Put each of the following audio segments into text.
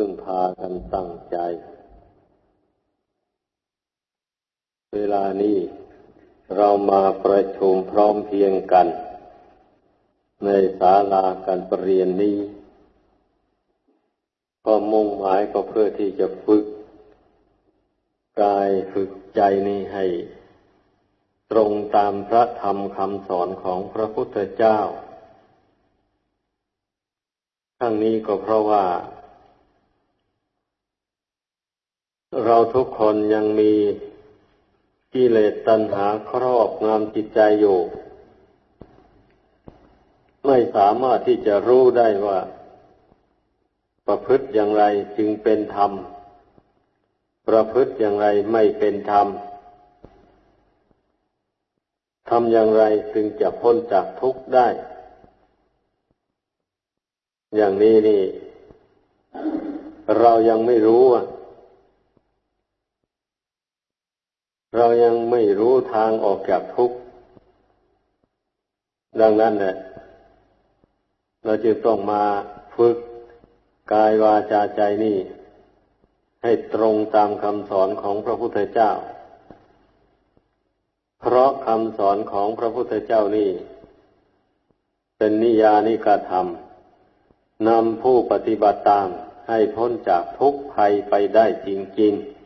พึ่งพากันตั้งใจ เวลานี้เรามาประชุมพร้อมเพียงกัน ในศาลาการประเรียนนี้ ก็มุ่งหมายก็เพื่อที่จะฝึกกายฝึกใจนี้ให้ ตรงตามพระธรรมคำสอนของพระพุทธเจ้าทั้งนี้ก็เพราะว่า เราทุกคนยังมีกิเลสตัณหาครอบงำจิตใจอยู่ ไม่สามารถที่จะรู้ได้ว่า ประพฤติอย่างไรจึงเป็นธรรม ประพฤติอย่างไรไม่เป็นธรรมทำอย่างไรจึงจะพ้นจากทุกข์ได้ อย่างนี้นี่ เรายังไม่รู้อะ เรายังไม่รู้ทางออกจากทุกข์ ดังนั้นแหละเราจึงต้องมาฝึกกายวาจาใจนี่ ให้ตรงตามคำสอนของพระพุทธเจ้า เพราะคำสอนของพระพุทธเจ้านี่ เป็นนิยานิกาธรรมนำผู้ปฏิบัติตามให้พ้นจากทุกข์ภัยไปได้จริงๆ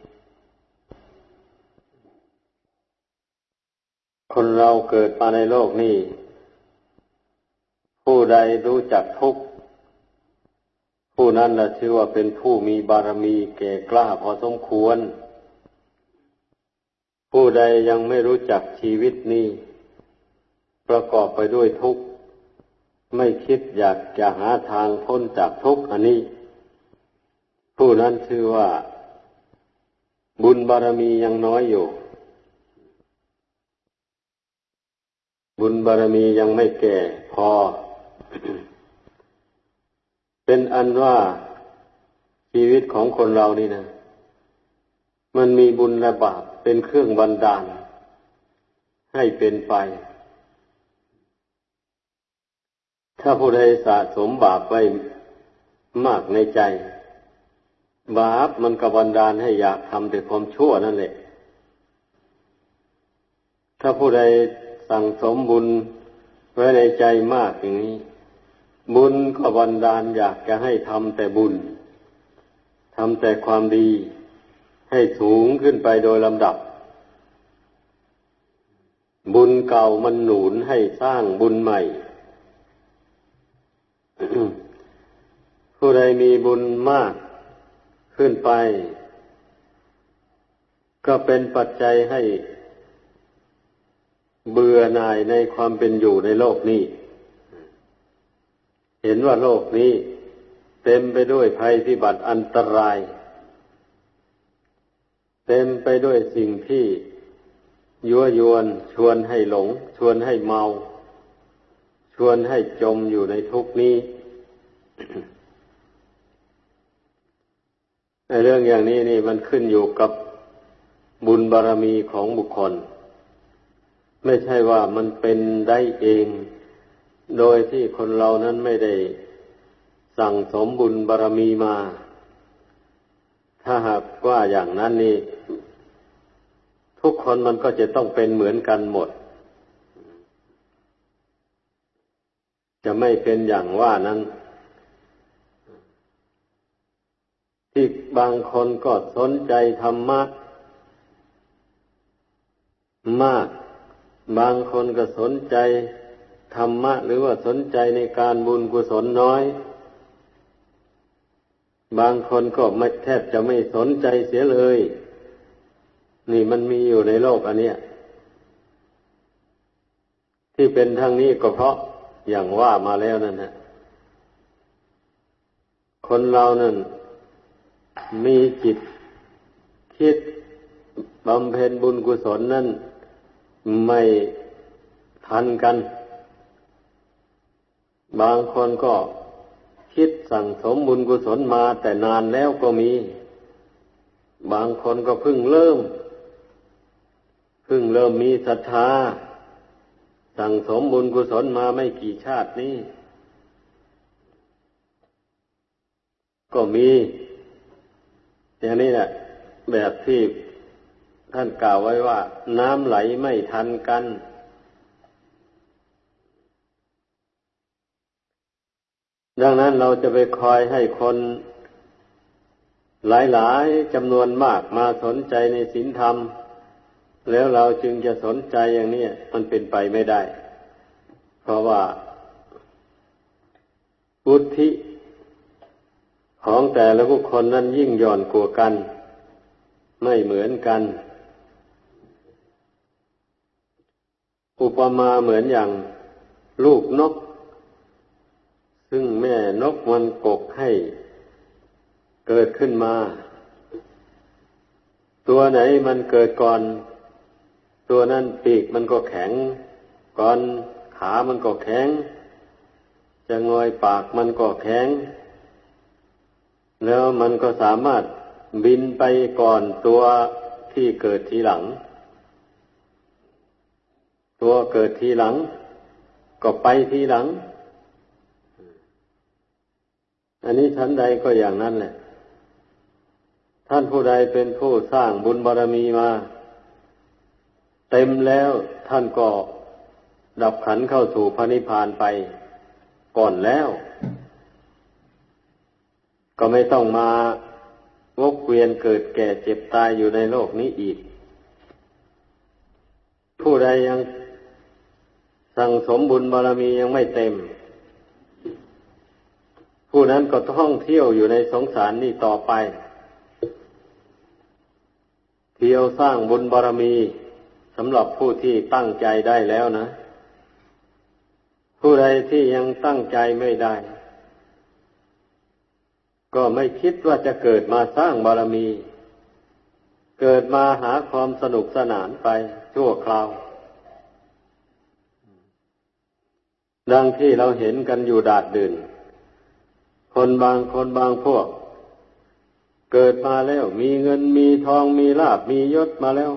คนเราเกิดมาในโลกนี้ ผู้ใดรู้จักทุกข์ผู้นั้นละชื่อว่าเป็นผู้มีบารมีแก่กล้าพอสมควร ผู้ใดยังไม่รู้จักชีวิตนี้ ประกอบไปด้วยทุกข์ไม่คิดอยากจะหาทางพ้นจากทุกข์อันนี้ ผู้นั้นชื่อว่า บุญบารมียังน้อยอยู่ บุญบารมียังไม่แก่พอ เป็นอันว่าชีวิตของคนเรานี่นะ มันมีบุญและบาปเป็นเครื่องบันดาล ให้เป็นไป ถ้าผู้ใดสะสมบาปไว้มากในใจ บาปมันก็บันดาลให้อยากทำแต่ความชั่วนั่นแหละ ถ้าผู้ใด สั่งสมบุญไว้ในใจมากอย่างนี้ บุญก็บันดาลอยากจะให้ทำแต่บุญทำแต่ความดี ให้สูงขึ้นไปโดยลำดับ บุญเก่ามันหนุนให้สร้างบุญใหม่ ผู้ใดมีบุญมากขึ้นไป ก็เป็นปัจจัยให้ เบื่อหน่ายในความเป็นอยู่ในโลกนี้ เห็นว่าโลกนี้ เต็มไปด้วยภัยพิบัติอันตราย เต็มไปด้วยสิ่งที่ยั่วยวนชวนให้หลง ชวนให้เมา ชวนให้จมอยู่ในทุกนี้ในเรื่องอย่างนี้นี่มันขึ้นอยู่กับบุญบารรมีของบุคคล ไม่ใช่ว่ามันเป็นได้เอง โดยที่คนเรานั้นไม่ได้สั่งสมบุญบารรมีมา ถ้าหากว่าอย่างนั้นนี่ ทุกคนมันก็จะต้องเป็นเหมือนกันหมด จะไม่เป็นอย่างว่านั้น ที่บางคนก็สนใจธรรมะมาก บางคนก็สนใจธรรมะ หรือว่าสนใจในการบุญกุศลน้อย บางคนก็ไม่แทบจะไม่สนใจเสียเลย นี่มันมีอยู่ในโลกอันเนี้ยที่เป็นทางนี้ก็เพราะอย่างว่ามาแล้วนั่นฮะคนเรานั่นมีจิตคิดบำเพ็ญบุญกุศลนั่น ไม่ทันกัน บางคนก็คิดสั่งสมบุญกุศลมาแต่นานแล้วก็มี บางคนก็เพิ่งเริ่ม เพิ่งเริ่มมีศรัทธา สั่งสมบุญกุศลมาไม่กี่ชาตินี้ ก็มี อย่างนี้แหละแบบที่ ท่านกล่าวไว้ว่า น้ำไหลไม่ทันกัน ดังนั้นเราจะไปคอยให้คนหลายๆจำนวนมากมาสนใจในศีลธรรม แล้วเราจึงจะสนใจอย่างนี้มันเป็นไปไม่ได้ เพราะว่าบุธิของแต่ละบุคคลนั้นยิ่งย่อนกว่ากัน ไม่เหมือนกัน อุปมาเหมือนอย่างลูกนก ซึ่งแม่นกมันกกให้เกิดขึ้นมา ตัวไหนมันเกิดก่อน ตัวนั้นปีกมันก็แข็ง ก่อนขามันก็แข็ง จะงอยปากมันก็แข็ง แล้วมันก็สามารถบินไปก่อนตัวที่เกิดทีหลัง ตัวเกิดทีหลัง ก็ไปทีหลัง อันนี้ชั้นใดก็อย่างนั้นแหละ ท่านผู้ใดเป็นผู้สร้างบุญบารรมีมา เต็มแล้วท่านก็ดับขันเข้าสู่พระนิพพานไปก่อนแล้ว ก็ไม่ต้องมาวกเวียนเกิดแก่เจ็บตายอยู่ในโลกนี้อีก ผู้ใดยัง สั่งสมบุญบารรมียังไม่เต็ม ผู้นั้นก็ท่องเที่ยวอยู่ในสงสารนี่ต่อไป เที่ยวสร้างบุญบารรมีสำหรับผู้ที่ตั้งใจได้แล้วนะ ผู้ใดที่ยังตั้งใจไม่ได้ ก็ไม่คิดว่าจะเกิดมาสร้างบารรมี เกิดมาหาความสนุกสนานไปชั่วคราว ดังที่เราเห็นกันอยู่ดาดดื่น คนบางคนบางพวก เกิดมาแล้วมีเงินมีทองมีลาบมียศมาแล้ว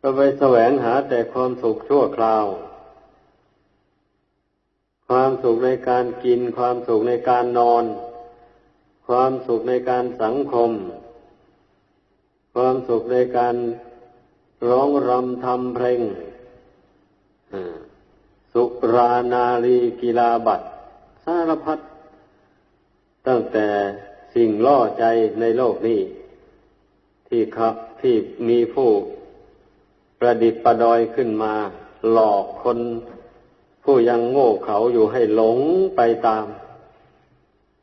ก็ไปแสวงหาแต่ความสุขชั่วคราว ความสุขในการกิน ความสุขในการนอน ความสุขในการสังคม ความสุขในการร้องรำทำเพลง สุรานารีกีฬาบัตรสารพัดตั้งแต่สิ่งล่อใจในโลกนี้ ที่ครับที่มีผู้ประดิษฐ์ประดอยขึ้นมา หลอกคน ผู้ยังโง่เขาอยู่ให้หลงไปตาม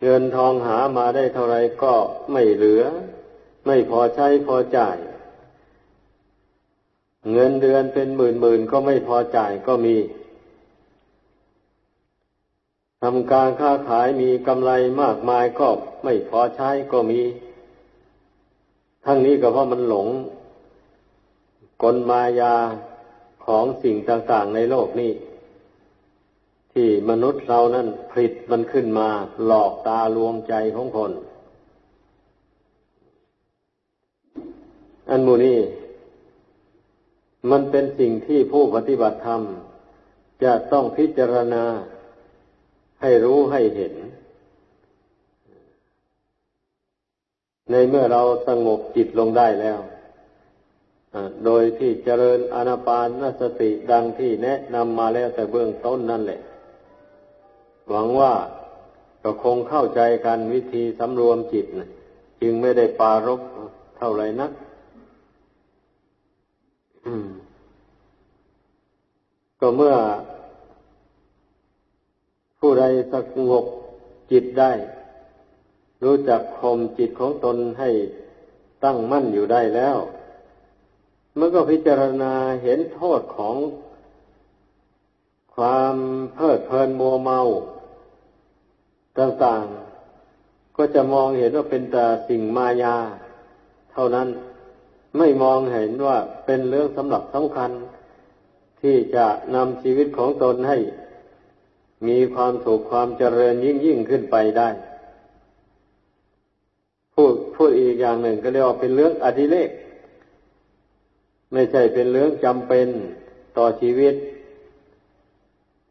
เงินทองหามาได้เท่าไรก็ไม่เหลือ ไม่พอใช้พอจ่าย เงินเดือนเป็นหมื่นหมื่นก็ไม่พอจ่ายก็มี ทำการค้าขายมีกำไรมากมายก็ไม่พอใช้ก็มี ทั้งนี้ก็เพราะมันหลง กลมายาของสิ่งต่างๆในโลกนี้ ที่มนุษย์เรานั้นผลิตมันขึ้นมาหลอกตาลวงใจของคน อันมูนี้มันเป็นสิ่งที่ผู้ปฏิบัติธรรม จะต้องพิจารณา ให้รู้ให้เห็น ในเมื่อเราสงบจิตลงได้แล้วโดยที่เจริญอนาปานสติดังที่แนะนำมาแล้วแต่เบื้องต้นนั่นแหละ หวังว่าก็คงเข้าใจกันวิธีสำรวมจิตนะจึงไม่ได้ปารบเท่าไรนักก็เมื่อ ผู้ใดสงบจิตได้ รู้จักข่มจิตของตนให้ตั้งมั่นอยู่ได้แล้วเมื่อก็พิจารณาเห็นโทษของความเพลิดเพลินมัวเมา ต่างๆ ก็จะมองเห็นว่าเป็นแต่สิ่งมายา เท่านั้นไม่มองเห็นว่าเป็นเรื่องสำหรับสำคัญ ที่จะนำชีวิตของตนให้ มีความสุขความเจริญยิ่งยิ่งขึ้นไปได้ พูดพูดอีกอย่างหนึ่งก็เรียกว่าเป็นเรื่องอธิเลกไม่ใช่เป็นเรื่องจำเป็นต่อชีวิต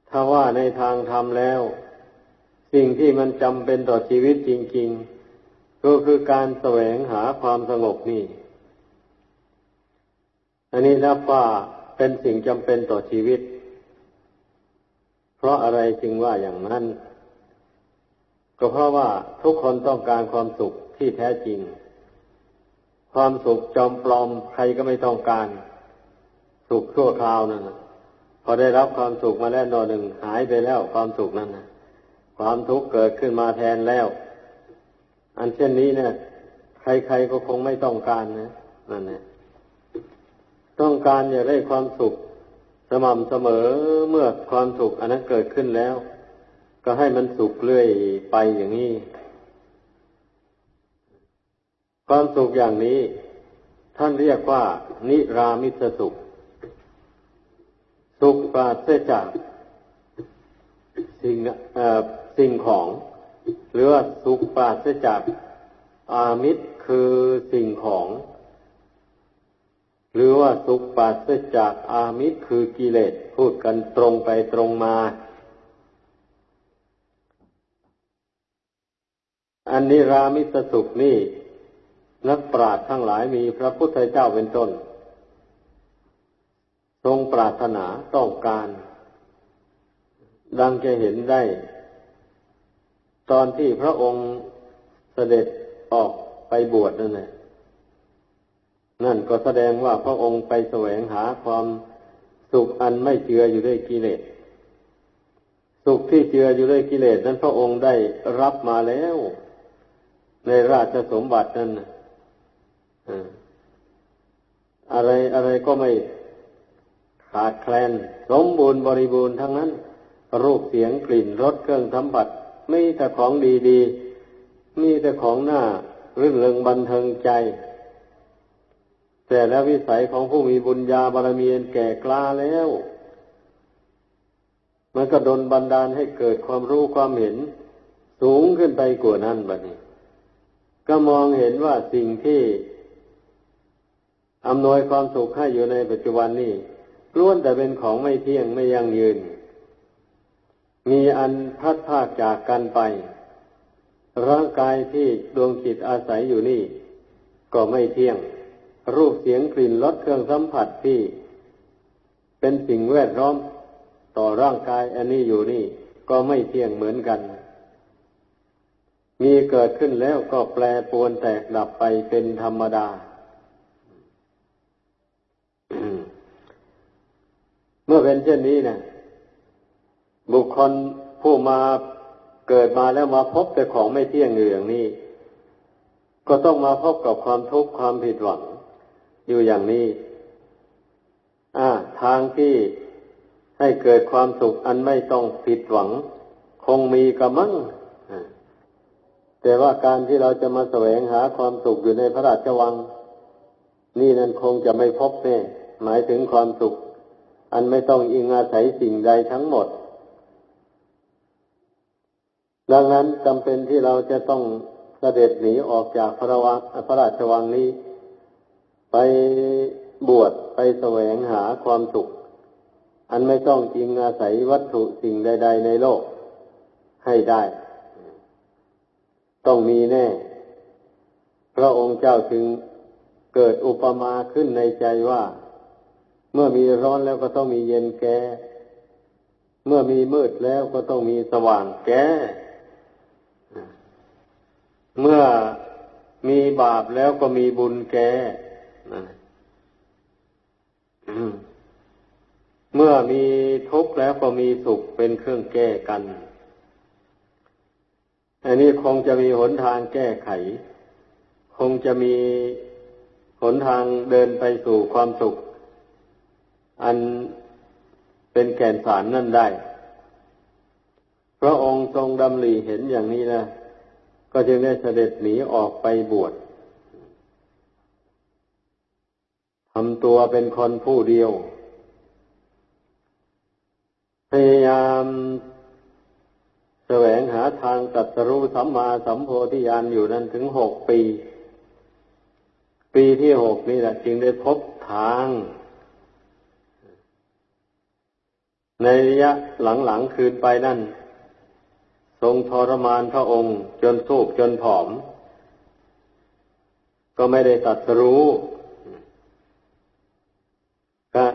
ถ้าว่าในทางธรรมแล้ว สิ่งที่มันจำเป็นต่อชีวิตจริง ๆ ก็คือการแสวงหาความสงบนี่ อันนี้นับว่าเป็นสิ่งจำเป็นต่อชีวิต เพราะอะไรจึงว่าอย่างนั้น ก็เพราะว่าทุกคนต้องการความสุขที่แท้จริง ความสุขจอมปลอมใครก็ไม่ต้องการ สุขชั่วคราวนั่นพอได้รับความสุขมาแล้วนอหนึ่งหายไปแล้วความสุขนั้นนะความทุกข์เกิดขึ้นมาแทนแล้ว อันเช่นนี้เนี่ยใครๆก็คงไม่ต้องการนะนั่นแหละต้องการอยากได้ความสุข สม่ำเสมอเมื่อความสุขอันนั้นเกิดขึ้นแล้ว ก็ให้มันสุขเรื่อยไปอย่างนี้ ความสุขอย่างนี้ ท่านเรียกว่า นิรามิตสุข สุขปราศจากสิ่งสิ่งของ หรือว่าสุขปราศจากอามิตรคือสิ่งของ หรือว่าสุขปราศจากอามิตรคือกิเลสพูดกันตรงไปตรงมา อันนี้รามิสสุขนี่ นักปราชญ์ทั้งหลายมีพระพุทธเจ้าเป็นต้น ทรงปรารถนาต้องการ ดังจะเห็นได้ ตอนที่พระองค์เสด็จออกไปบวชนั่นแหละ นั่นก็แสดงว่าพระองค์ไปแสวงหาความสุขอันไม่เจืออยู่ด้วยกิเลส สุขที่เจืออยู่ด้วยกิเลส นั้นพระองค์ได้รับมาแล้ว ในราชสมบัตินั้นอะไรอะไรก็ไม่ขาดแคลน สมบูรณ์บริบูรณ์ทั้งนั้น รูปเสียงกลิ่นรสเครื่องสัมผัสไมีแต่ของดีๆ มีแต่ของหน้ารื่นเริงบันเทิงใจ แต่แล้ววิสัยของผู้มีบุญญาบารมีแก่กล้าแล้ว มันก็ดนบันดาลให้เกิดความรู้ความเห็น สูงขึ้นไปกว่านั้นบัดนี้ ก็มองเห็นว่าสิ่งที่อำนวยความสุขให้อยู่ในปัจจุบันนี้ล้วนแต่เป็นของไม่เที่ยงไม่ยั่งยืน มีอันพัดพาจากกันไป ร่างกายที่ดวงจิตอาศัยอยู่นี่ ก็ไม่เที่ยง รูปเสียงกลิ่นรสเครื่องสัมผัสที่ เป็นสิ่งแวดล้อมต่อร่างกายอันนี้อยู่นี่ ก็ไม่เที่ยงเหมือนกัน มีเกิดขึ้นแล้วก็แปรปวนแตกดับไปเป็นธรรมดา เมื่อเป็นเช่นนี้นะบุคคลผู้มาเกิดมาแล้วมาพบแต่ของไม่เที่ยงอย่างนี้ ก็ต้องมาพบกับความทุกข์ความผิดหวัง อยู่อย่างนี้ทางที่ให้เกิดความสุขอันไม่ต้องผิดหวัง คงมีกระมังแต่ว่าการที่เราจะมาแสวงหาความสุขอยู่ในพระราชวัง นี่นั่นคงจะไม่พบแน่หมายถึงความสุข อันไม่ต้องอิงอาศัยสิ่งใดทั้งหมด ดังนั้นจำเป็นที่เราจะต้องเสด็จหนีออกจากพระวังพระราชวังนี้ ไปบวชไปแสวงหาความสุข อันไม่ต้องอิงอาศัยวัตถุสิ่งใด ๆ ในโลก ให้ได้ ต้องมีแน่ พระองค์เจ้าจึงเกิดอุปมาขึ้นในใจว่า เมื่อมีร้อนแล้วก็ต้องมีเย็นแก่ เมื่อมีมืดแล้วก็ต้องมีสว่างแก่ เมื่อมีบาปแล้วก็มีบุญแก่ เมื่อมีทุกข์แล้วก็มีสุขเป็นเครื่องแก้กัน อันนี้คงจะมีหนทางแก้ไข คงจะมีหนทางเดินไปสู่ความสุข อันเป็นแก่นสารนั่นได้ พระองค์ทรงดำริเห็นอย่างนี้นะ ก็จึงได้เสด็จหนีออกไปบวชทำตัวเป็นคนผู้เดียว พยายามแสวงหาทางตัดสรู้สัมมาสัมโพธิญาณอยู่นั้นถึงหกปี ปีที่หกนี่แหละจึงได้พบทาง ในระยะหลังๆคืนไปนั่น ทรงทรมานพระองค์ จนสูบจนผอม ก็ไม่ได้ตัดรู้ก็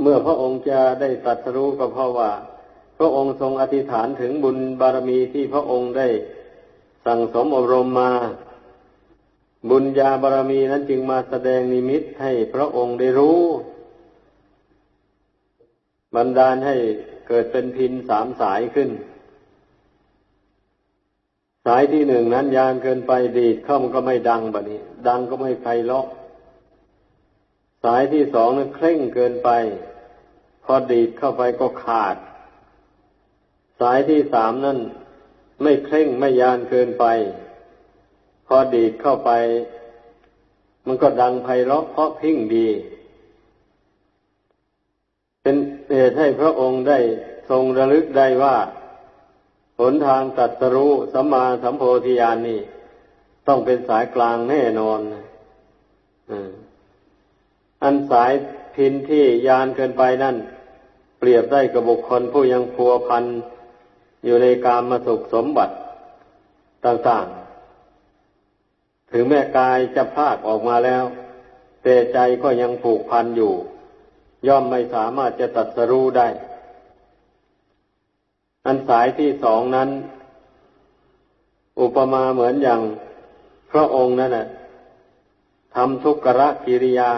เมื่อพระองค์จะได้ตัดรู้ก็เพราะว่า พระองค์ทรงอธิษฐานถึงบุญบารมีที่พระองค์ได้สั่งสมอบรมมา บุญญาบารมีนั้นจึงมาแสดงนิมิตให้พระองค์ได้รู้บันดาลให้เกิดเป็นพินสามสายขึ้น สายที่หนึ่งนั้นยานเกินไปดีดเข้ามันก็ไม่ดังแบบนี้ ดังก็ไม่ไพเราะ สายที่สองนั้นเคร่งเกินไป พอดีดเข้าไปก็ขาด สายที่สามนั้นไม่เคร่งไม่ยานเกินไป พอดีดเข้าไป มันก็ดังไพเราะเพราะพิ้งดี เป็นเหตุให้พระองค์ได้ทรงระลึกได้ว่า หนทางตัดสรู้สัมมาสัมโพธิญาณนี่ ต้องเป็นสายกลางแน่นอน อันสายพินที่ยานเกินไปนั่น เปรียบได้กับบุคคลผู้ยังพัวพันอยู่ในกามมาสุขสมบัติต่างๆ ถึงแม่กายจะพากออกมาแล้ว แต่ใจก็ยังผูกพันอยู่ ย่อมไม่สามารถจะตัดสรู้ได้ อันสายที่สองนั้น อุปมาเหมือนอย่างพระองค์นั่นแหละทำทุกขะกิริยา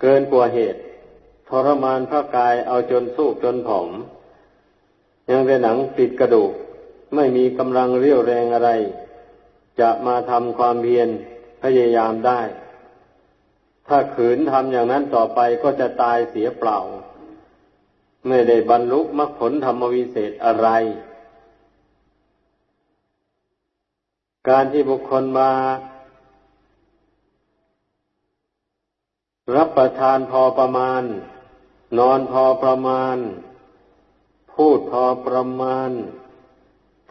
เกินกว่าเหตุ ทรมานพระกายเอาจนสู้จนผอม ยังเป็นหนังติดกระดูก ไม่มีกำลังเรี่ยวแรงอะไร จะมาทำความเพียรพยายามได้ ถ้าขืนทำอย่างนั้นต่อไปก็จะตายเสียเปล่า ไม่ได้บรรลุมรรคผลธรรมวิเศษอะไร การที่บุคคลมา รับประทานพอประมาณ นอนพอประมาณ พูดพอประมาณ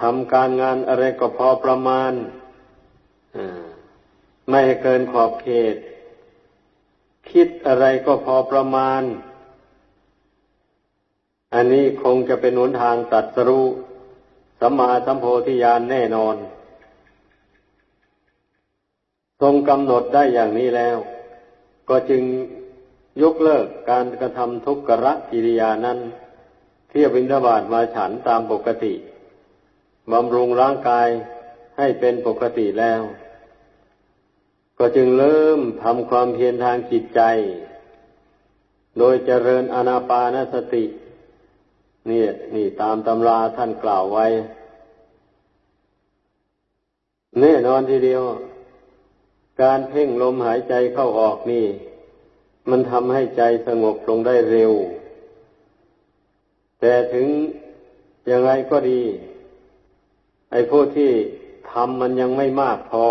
ทำการงานอะไรก็พอประมาณไม่ให้เกินขอบเขต คิดอะไรก็พอประมาณ อันนี้คงจะเป็นหนทางตัดสรุสัมมาสัมโพธิญาณแน่นอน ทรงกำหนดได้อย่างนี้แล้ว ก็จึงยกเลิกการกระทำทุกขะกิริยานั้นเที่ยวบินทบาทมาฉันตามปกติบำรุงร่างกายให้เป็นปกติแล้ว ก็จึงเริ่มทำความเพียรทางจิตใจ โดยเจริญอนาปานสตินี่นี่ตามตำราท่านกล่าวไว้แน่นอนทีเดียว การเพ่งลมหายใจเข้าออกนี่ มันทำให้ใจสงบลงได้เร็ว แต่ถึงยังไงก็ดี ไอ้ผู้ที่ทำมันยังไม่มากพอ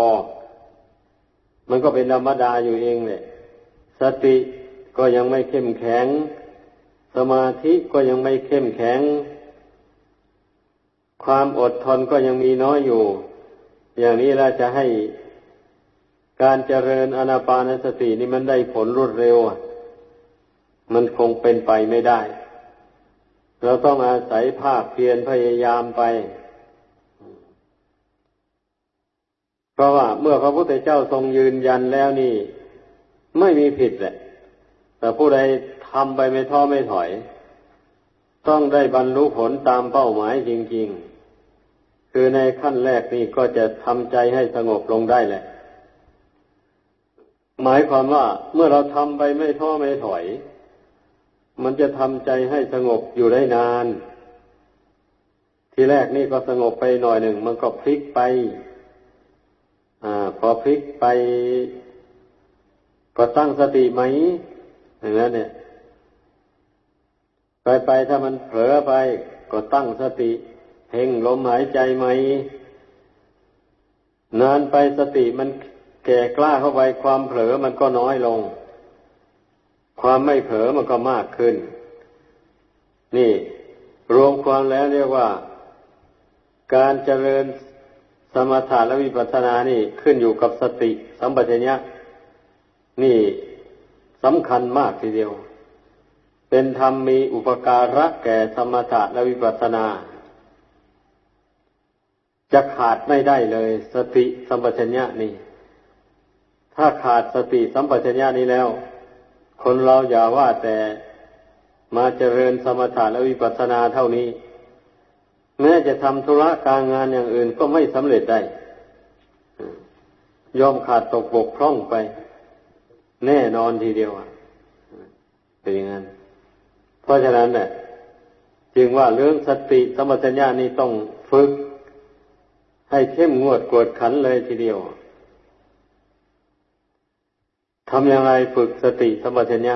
มันก็เป็นธรรมดาอยู่เองเนี่ยสติก็ยังไม่เข้มแข็ง สมาธิก็ยังไม่เข้มแข็ง ความอดทนก็ยังมีน้อยอยู่ อย่างนี้เราจะให้ การเจริญอนาปานสตินี่มันได้ผลรวดเร็วมันคงเป็นไปไม่ได้ เราต้องอาศัยภาคเพียรพยายามไป เพราะว่าเมื่อพระพุทธเจ้าทรงยืนยันแล้วนี่ ไม่มีผิดแหละ แต่ผู้ใดทำไปไม่ท้อไม่ถอย ต้องได้บรรลุผลตามเป้าหมายจริง ๆ คือในขั้นแรกนี่ก็จะทำใจให้สงบลงได้แหละ หมายความว่าเมื่อเราทำไปไม่ท้อไม่ถอย มันจะทำใจให้สงบอยู่ได้นาน ทีแรกนี่ก็สงบไปหน่อยหนึ่ง มันก็พลิกไป อ่า พอพลิกไป ก็ตั้งสติไหมอย่างนั้นเนี่ย ไปไปถ้ามันเผลอไป ก็ตั้งสติเพ่งลมหายใจไหมนานไปสติมัน แก่กล้าเข้าไปความเผลอมันก็น้อยลง ความไม่เผลอมันก็มากขึ้น นี่ รวมความแล้วเรียกว่า การเจริญสมถะและวิปัสสนานี่ขึ้นอยู่กับสติสัมปชัญญะนี่สำคัญมากทีเดียว เป็นธรรมมีอุปการะแก่สมถะและวิปัสสนา จะขาดไม่ได้เลย สติสัมปชัญญะนี่ ถ้าขาดสติสัมปชัญญะนี้แล้ว คนเราอย่าว่าแต่มาเจริญสมถะและวิปัสสนาเท่านี้ แม้จะทำธุระการงานอย่างอื่นก็ไม่สำเร็จได้ยอมขาดตกบกพร่องไป แน่นอนทีเดียวเป็นอย่างนั้น เพราะฉะนั้นเนี่ยจึงว่าเรื่องสติสมัชัญญานี้ต้องฝึก ให้เข้มงวดกวดขันเลยทีเดียวำย่างไรฝึกสติสมัชัญญา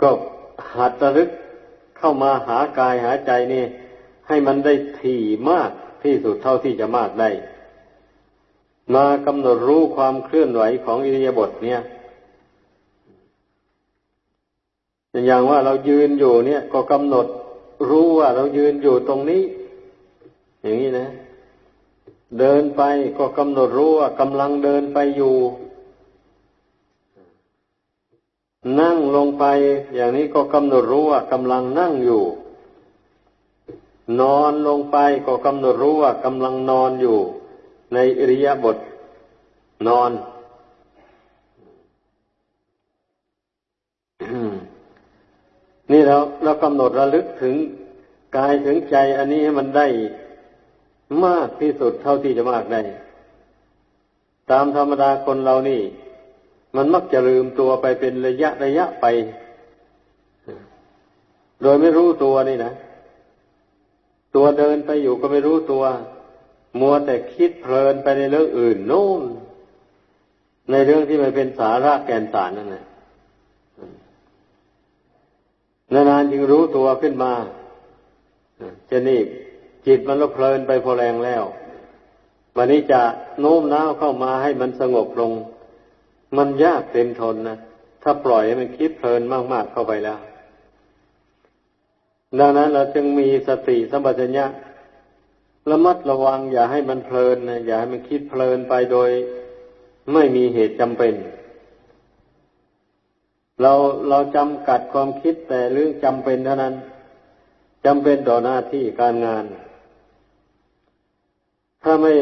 ก็หัดระลึกเข้ามาหากายหาใจนี่ ให้มันได้ถี่มากที่สุดเท่าที่จะมากได้ มากำหนดรู้ความเคลื่อนไหวของอิริยาบถเนี่ยอย่างว่าเรายืนอยู่เนี่ย ก็กำหนดรู้ว่าเรายืนอยู่ตรงนี้ อย่างนี้นะ เดินไปก็กำหนดรู้ว่ากำลังเดินไปอยู่ นั่งลงไป อย่างนี้ก็กำหนดรู้ว่ากำลังนั่งอยู่ นอนลงไปก็กำหนดรู้ว่ากำลังนอนอยู่ ในอริยบทนอนนี่เราเรากำหนดระลึกถึงกายถึงใจ อันนี้ให้มันได้ มากที่สุดเท่าที่จะมากได้ ตามธรรมดาคนเรานี่ มันมักจะลืมตัวไปเป็นระยะระยะไป โดยไม่รู้ตัวนี่นะตัวเดินไปอยู่ก็ไม่รู้ตัว มัวแต่คิดเพลินไปในเรื่องอื่นโน่น ในเรื่องที่มันเป็นสาระแกนสารนั่นแหละนานๆจึงรู้ตัวขึ้นมาจะนี่ จิตมันลเพลินไปพอแรงแล้ววันนี้จะโน้มน้าวเข้ามาให้มันสงบลง มันยากเต็มทนนะถ้าปล่อยให้มันคิดเพลินมาก ๆ เข้าไปแล้ว ดังนั้นเราจึงมีสติสัมปชัญญะระมัดระวังอย่าให้มันเพลินนะอย่าให้มันคิดเพลินไปโดย ไม่มีเหตุจำเป็น เราเราจำกัดความคิดแต่เรื่องจำเป็นเท่านั้นจำเป็นต่อหน้าที่การงาน ถ้าไม่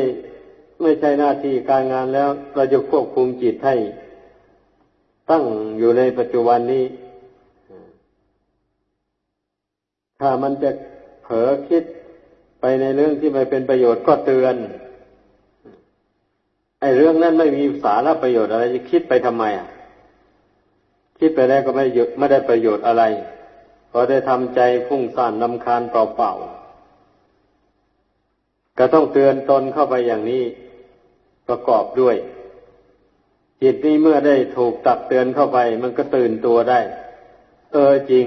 ไม่ใช่หน้าที่การงานแล้วเราจะควบคุมจิตให้ตั้งอยู่ในปัจจุบันนี้ ถ้ามันจะเผลอคิดไปในเรื่องที่ไม่เป็นประโยชน์ก็เตือน ไอ้เรื่องนั้นไม่มีสาระประโยชน์อะไรจะคิดไปทำไมอะ คิดไปแล้วก็ไม่ยุดไม่ได้ประโยชน์อะไรพอได้ทำใจฟุ้งซ่านลำคาญเปล่าๆ ก็ต้องเตือนตนเข้าไปอย่างนี้ประกอบด้วย จิตนี้เมื่อได้ถูกตักเตือนเข้าไป มันก็ตื่นตัวได้ เออจริง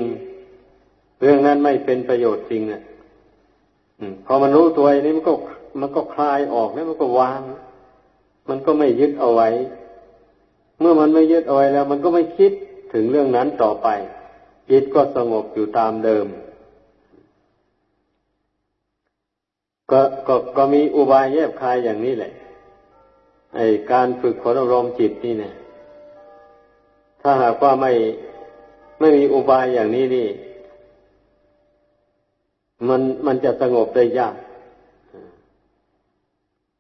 เรื่องนั้นไม่เป็นประโยชน์จริงอะพอมันรู้ตัวนี้มันก็ มันก็คลายออกแล้วมันก็วาง มันก็ไม่ยึดเอาไว้ เมื่อมันไม่ยึดเอาไว้แล้ว มันก็ไม่คิดถึงเรื่องนั้นต่อไป จิตก็สงบอยู่ตามเดิม ก็ก็ก็มีอุบายแยบคายอย่างนี้แหละ ไอการฝึกฝนอารมณ์จิตนี่เนี่ย ถ้าหากว่าไม่ไม่มีอุบายอย่างนี้นี่ มันมันจะสงบได้ยาก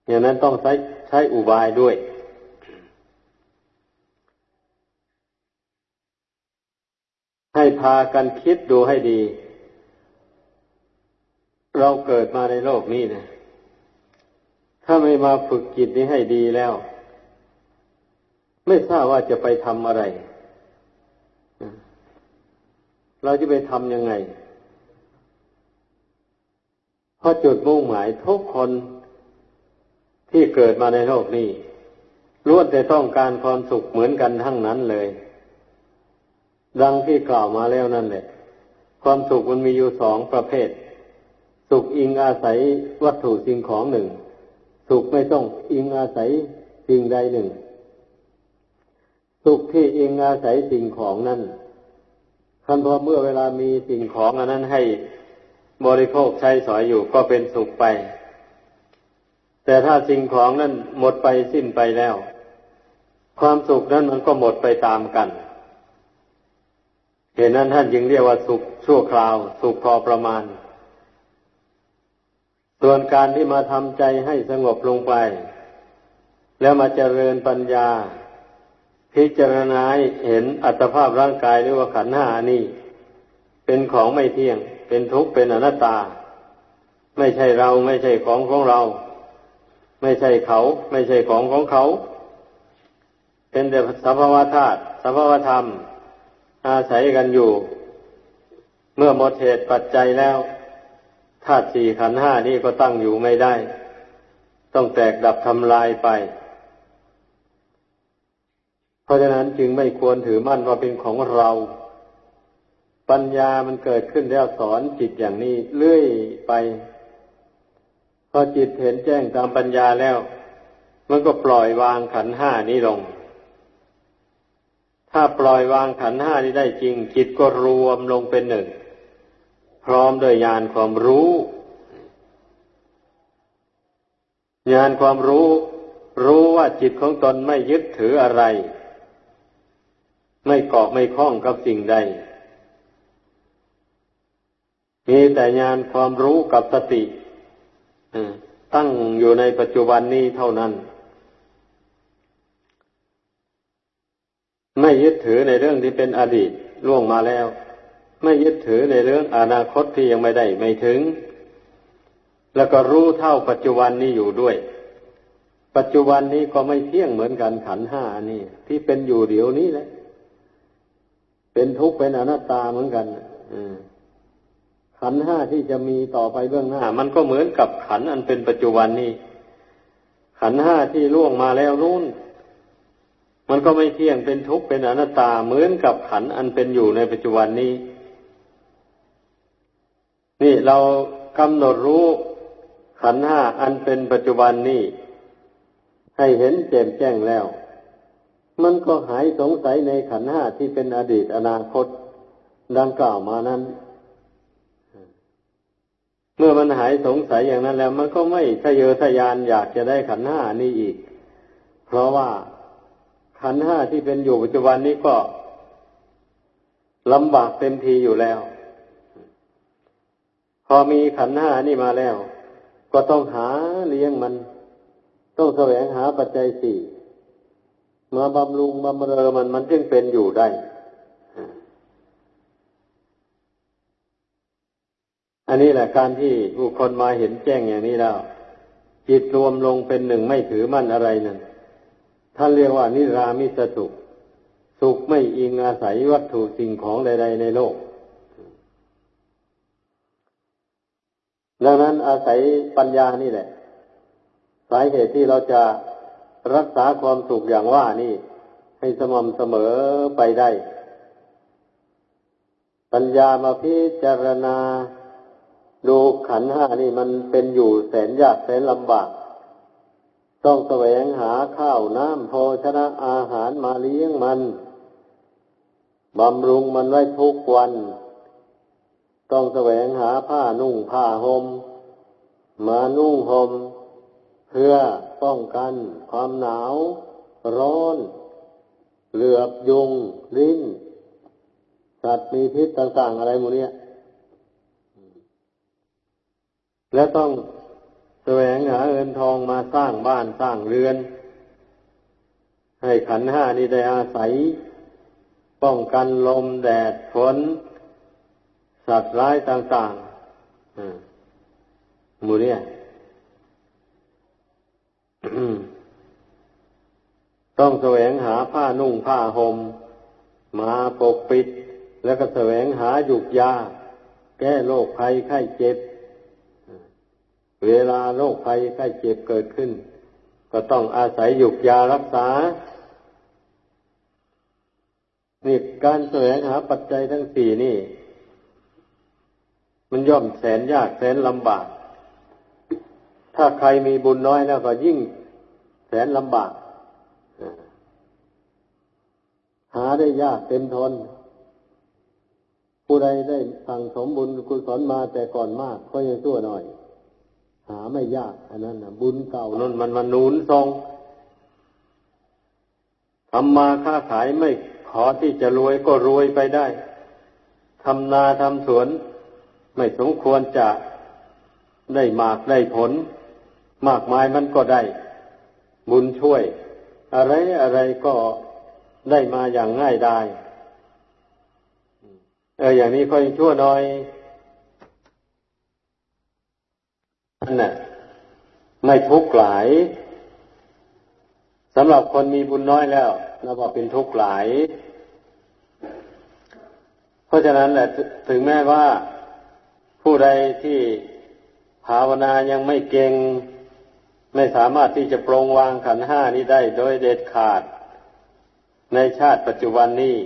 อย่างนั้นต้องใช้ใช้อุบายด้วย ให้พากันคิดดูให้ดี เราเกิดมาในโลกนี้นะถ้าไม่มาฝึกจิตนี้ให้ดีแล้ว ไม่ทราบว่าจะไปทำอะไร เราจะไปทำยังไงเพราะจุดมุ่งหมายทุกคนที่เกิดมาในโลกนี้ล้วนแต่ต้องการความสุขเหมือนกันทั้งนั้นเลย ดังที่กล่าวมาแล้วนั่นแหละ ความสุขมันมีอยู่สองประเภท สุขอิงอาศัยวัตถุสิ่งของหนึ่ง สุขไม่ต้องอิงอาศัยสิ่งใดหนึ่ง สุขที่อิงอาศัยสิ่งของนั้นคันพอเมื่อเวลามีสิ่งของอันนั้นให้บริโภคใช้สอยอยู่ก็เป็นสุขไป แต่ถ้าสิ่งของนั้นหมดไปสิ้นไปแล้ว ความสุขนั้นมันก็หมดไปตามกัน เหตุนั้นท่านจึงเรียกว่าสุขชั่วคราว สุขพอประมาณ ส่วนการที่มาทำใจให้สงบลงไป แล้วมาเจริญปัญญา พิจารณาเห็นอัตภาพร่างกายหรือว่าขันธ์ห้านี่ เป็นของไม่เที่ยง เป็นทุกข์เป็นอนัตตา ไม่ใช่เราไม่ใช่ของของเรา ไม่ใช่เขา ไม่ใช่ของของเขา เป็นแต่สภาวธาตุสภาวธรรม อาศัยกันอยู่ เมื่อหมดเหตุปัจจัยแล้วาตุสี่ขันห้านี้ก็ตั้งอยู่ไม่ได้ ต้องแตกดับทำลายไป เพราะฉะนั้นจึงไม่ควรถือมั่นว่าเป็นของเรา ปัญญามันเกิดขึ้นแล้วสอนจิตอย่างนี้เรื่อยไป พอจิตเห็นแจ้งตามปัญญาแล้ว มันก็ปล่อยวางขันห้านี้ลงถ้าปล่อยวางขันห้านี้ได้จริง จิตก็รวมลงเป็นหนึ่ง ร้อมด้วยญาณความรู้ญาณความรู้ รู้ว่าจิตของตนไม่ยึดถืออะไร ไม่เกาะไม่คล้องกับสิ่งใด มีแต่ญาณความรู้กับสติตั้งอยู่ในปัจจุบันนี้เท่านั้น ไม่ยึดถือในเรื่องที่เป็นอดีตล่วงมาแล้ว ไม่ยึดถือในเรื่องอนาคตที่ยังไม่ได้ไม่ถึง แล้วก็รู้เท่าปัจจุบันนี้อยู่ด้วย ปัจจุบันนี้ก็ไม่เที่ยงเหมือนกันขันห้านี่ ที่เป็นอยู่เดี๋ยวนี้แหละ เป็นทุกข์เป็นอนัตตาเหมือนกันขันห้าที่จะมีต่อไปเบื้องหน้า มันก็เหมือนกับขันอันเป็นปัจจุบันนี้ ขันห้าที่ล่วงมาแล้วนู่นมันก็ไม่เที่ยงเป็นทุกข์เป็นอนัตตาเหมือนกับขันอันเป็นอยู่ในปัจจุบันนี้ นี่เรากำหนดรู้ขันห้าอันเป็นปัจจุบันนี้ให้เห็นแจ่มแจ้งแล้ว มันก็หายสงสัยในขันห้าที่เป็นอดีตอนาคตดังกล่าวมานั้น เมื่อมันหายสงสัยอย่างนั้นแล้ว มันก็ไม่ทะเยอทะยานอยากจะได้ขันห้านี้อีก เพราะว่าขันห้าที่เป็นอยู่ปัจจุบันนี้ก็ลำบากเต็มทีอยู่แล้ว พอมีขันห้านี่มาแล้ว ก็ต้องหาเลี้ยงมัน ต้องแสวงหาปัจจัยสี่มาบำรุงบำเรอมันมันจึงเป็นอยู่ได้ อันนี้แหละการที่ผู้คนมาเห็นแจ้งอย่างนี้แล้ว จิตรวมลงเป็นหนึ่งไม่ถือมั่นอะไรนั่นท่านเรียกว่านิรามิสสุข สุขไม่อิงอาศัยวัตถุสิ่งของใด ๆ ในโลก ดังนั้นอาศัยปัญญานี่แหละ สาเหตุที่เราจะรักษาความสุขอย่างว่านี่ ให้สม่ำเสมอไปได้ ปัญญามาพิจารณาดูขันห้านี่มันเป็นอยู่แสนยากแสนลำบาก ต้องแสวงหาข้าวน้ำโภชนะอาหารมาเลี้ยงมัน บำรุงมันไว้ทุกวัน ต้องแสวงหาผ้านุ่งผ้าหม่มมานุ่งหม่มเพื่อป้องกันความหนาว ร้อน เหลือบยุง ลิ้น สัตว์มีพิษต่างๆ อะไรหมดเนี่ยและต้องแสวงหาเงินทองมาสร้างบ้านสร้างเรือน ให้ขันห้านี้ได้อาศัย ป้องกันลมแดดฝน สัตว์ร้ายต่างๆหมูเนี่ยต้องแสวงหาผ้านุ่งผ้าหม่มมาปกปิด แล้วก็แสวงหาหยุกยา แก้โรคภัยไข้เจ็บ เวลาโรคภัยไข้เจ็บเกิดขึ้น ก็ต้องอาศัยหยุกยารักษานี่การแสวงหาปัจจัยทั้งสี่นี่ มันย่อมแสนยากแสนลำบาก ถ้าใครมีบุญน้อยแล้วก็ยิ่งแสนลำบาก หาได้ยากเต็มทน ผู้ใดได้สั่งสมบุญกุศลมาแต่ก่อนมาก ก็ยังชั่วหน่อย หาไม่ยาก อันนั้นนะบุญเก่านั่นมันมันนูนทรงทำมาค้าขายไม่ขอที่จะรวยก็รวยไปได้ทำนาทำสวน ไม่สมควรจะได้มากได้ผล มากมายมันก็ได้ บุญช่วย อะไรอะไรก็ได้มาอย่างง่ายได้เอออย่างนี้ค่อยชั่วน้อยนั่นน่ะไม่ทุกข์หลายสำหรับคนมีบุญน้อยแล้วเราบอกเป็นทุกข์หลาย เพราะฉะนั้นแหละถึงแม้ว่า ผู้ใดที่ภาวนายังไม่เก่ง ไม่สามารถที่จะปรงวางขันห้านี้ได้โดยเด็ดขาด ในชาติปัจจุบันนี้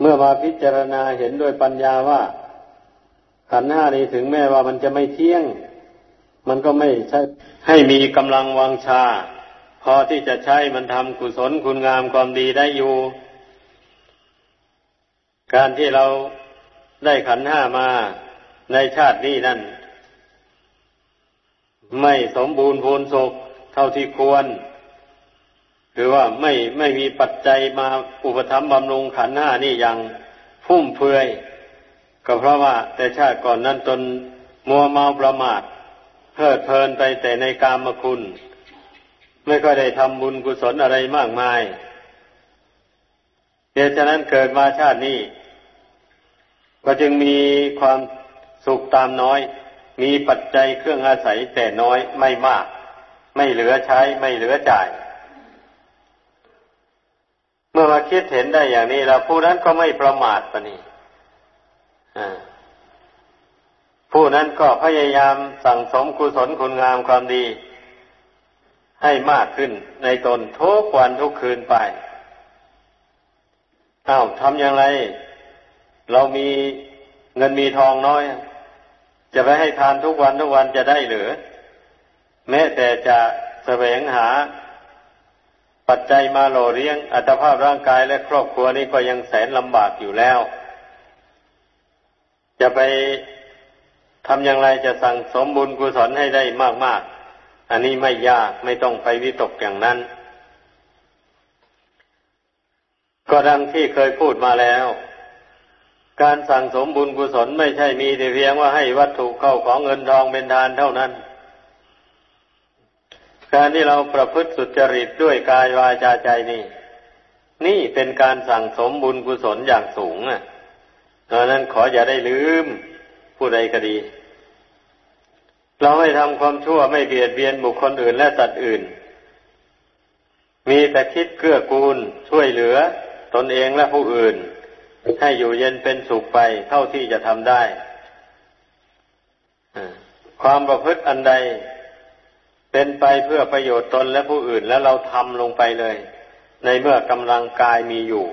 เมื่อมาพิจารณาเห็นด้วยปัญญาว่า ขันห้านี้ถึงแม้ว่ามันจะไม่เที่ยง มันก็ไม่ใช่ ให้มีกำลังวังชา พอที่จะใช้มันทำกุศลคุณงามความดีได้อยู่ การที่เรา ได้ขันห้ามาในชาตินี้นั่น ไม่สมบูรณ์พูนศกเท่าที่ควร หรือว่าไม่ไม่มีปัจจัยมาอุปถัมภ์บำรุงขันห้านี่อย่างฟุ่มเฟือย ก็เพราะว่าแต่ชาติก่อนนั้นตนมัวเมาประมาทเพลิดเพลินไปแต่ในกามคุณ ไม่ค่อยได้ทำบุญกุศลอะไรมากมายเหตุฉะนั้นเกิดมาชาตินี้ ก็จึงมีความสุขตามน้อย มีปัจจัยเครื่องอาศัยแต่น้อยไม่มาก ไม่เหลือใช้ไม่เหลือจ่าย เมื่อมาคิดเห็นได้อย่างนี้แล้วผู้นั้นก็ไม่ประมาทปนี่ผู้นั้นก็พยายามสั่งสมกุศลคุณงามความดี ให้มากขึ้นในตนทุกวันทุกคืนไปอ้าวทำอย่างไร เรามีเงินมีทองน้อย จะไปให้ทานทุกวันทุกวันจะได้หรือ แม้แต่จะแสวงหา ปัจจัยมาโหล่เลี้ยง อัตภาพร่างกายและครอบครัวนี้ก็ยังแสนลำบากอยู่แล้ว จะไปทำอย่างไรจะสั่งสมบุญกุศลให้ได้มาก ๆ อันนี้ไม่ยากไม่ต้องไปวิตกอย่างนั้น ก็ดังที่เคยพูดมาแล้ว การสั่งสมบุญกุศลไม่ใช่มีแต่เพียงว่าให้วัตถุเข้าของเงินทองเป็นทานเท่านั้น การที่เราประพฤติสุจริตด้วยกายวาจาใจนี่ นี่เป็นการสั่งสมบุญกุศลอย่างสูงอะดังนั้นขออย่าได้ลืมผู้ใดก็ดี เราไม่ทำความชั่วไม่เบียดเบียนบุคคลอื่นและสัตว์อื่น มีแต่คิดเกื้อกูลช่วยเหลือตนเองและผู้อื่น ให้อยู่เย็นเป็นสุขไปเท่าที่จะทำได้ความประพฤติอันใด เป็นไปเพื่อประโยชน์ตนและผู้อื่นแล้วเราทำลงไปเลย ในเมื่อกำลังกายมีอยู่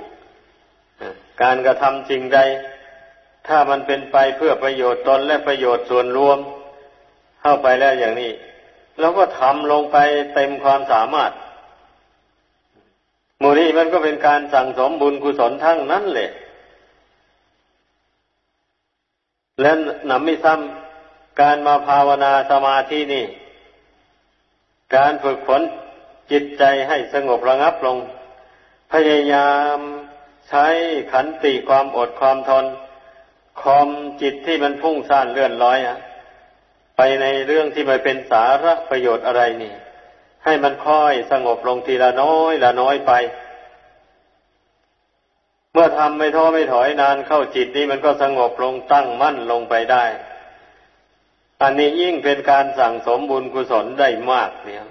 การกระทำจริงใด ถ้ามันเป็นไปเพื่อประโยชน์ตนและประโยชน์ส่วนรวม เข้าไปแล้วอย่างนี้เราก็ทำลงไปเต็มความสามารถมูนี้มันก็เป็นการสั่งสมบุญกุศลทั้งนั้นแหละ และนำไม่ซ้ำการมาภาวนาสมาธินี่ การฝึกฝนจิตใจให้สงบระงับลง พยายามใช้ขันติความอดความทนคอมจิตที่มันพุ่งซ่านเลื่อนลอยอะไปในเรื่องที่ไม่เป็นสาระประโยชน์อะไรนี่ ให้มันค่อยสงบลงทีละน้อยละน้อยไป เมื่อทำไม่ท้อไม่ถอยนานเข้าจิตนี้มันก็สงบลงตั้งมั่นลงไปได้ อันนี้ยิ่งเป็นการสั่งสมบุญกุศลได้มากเนี่ย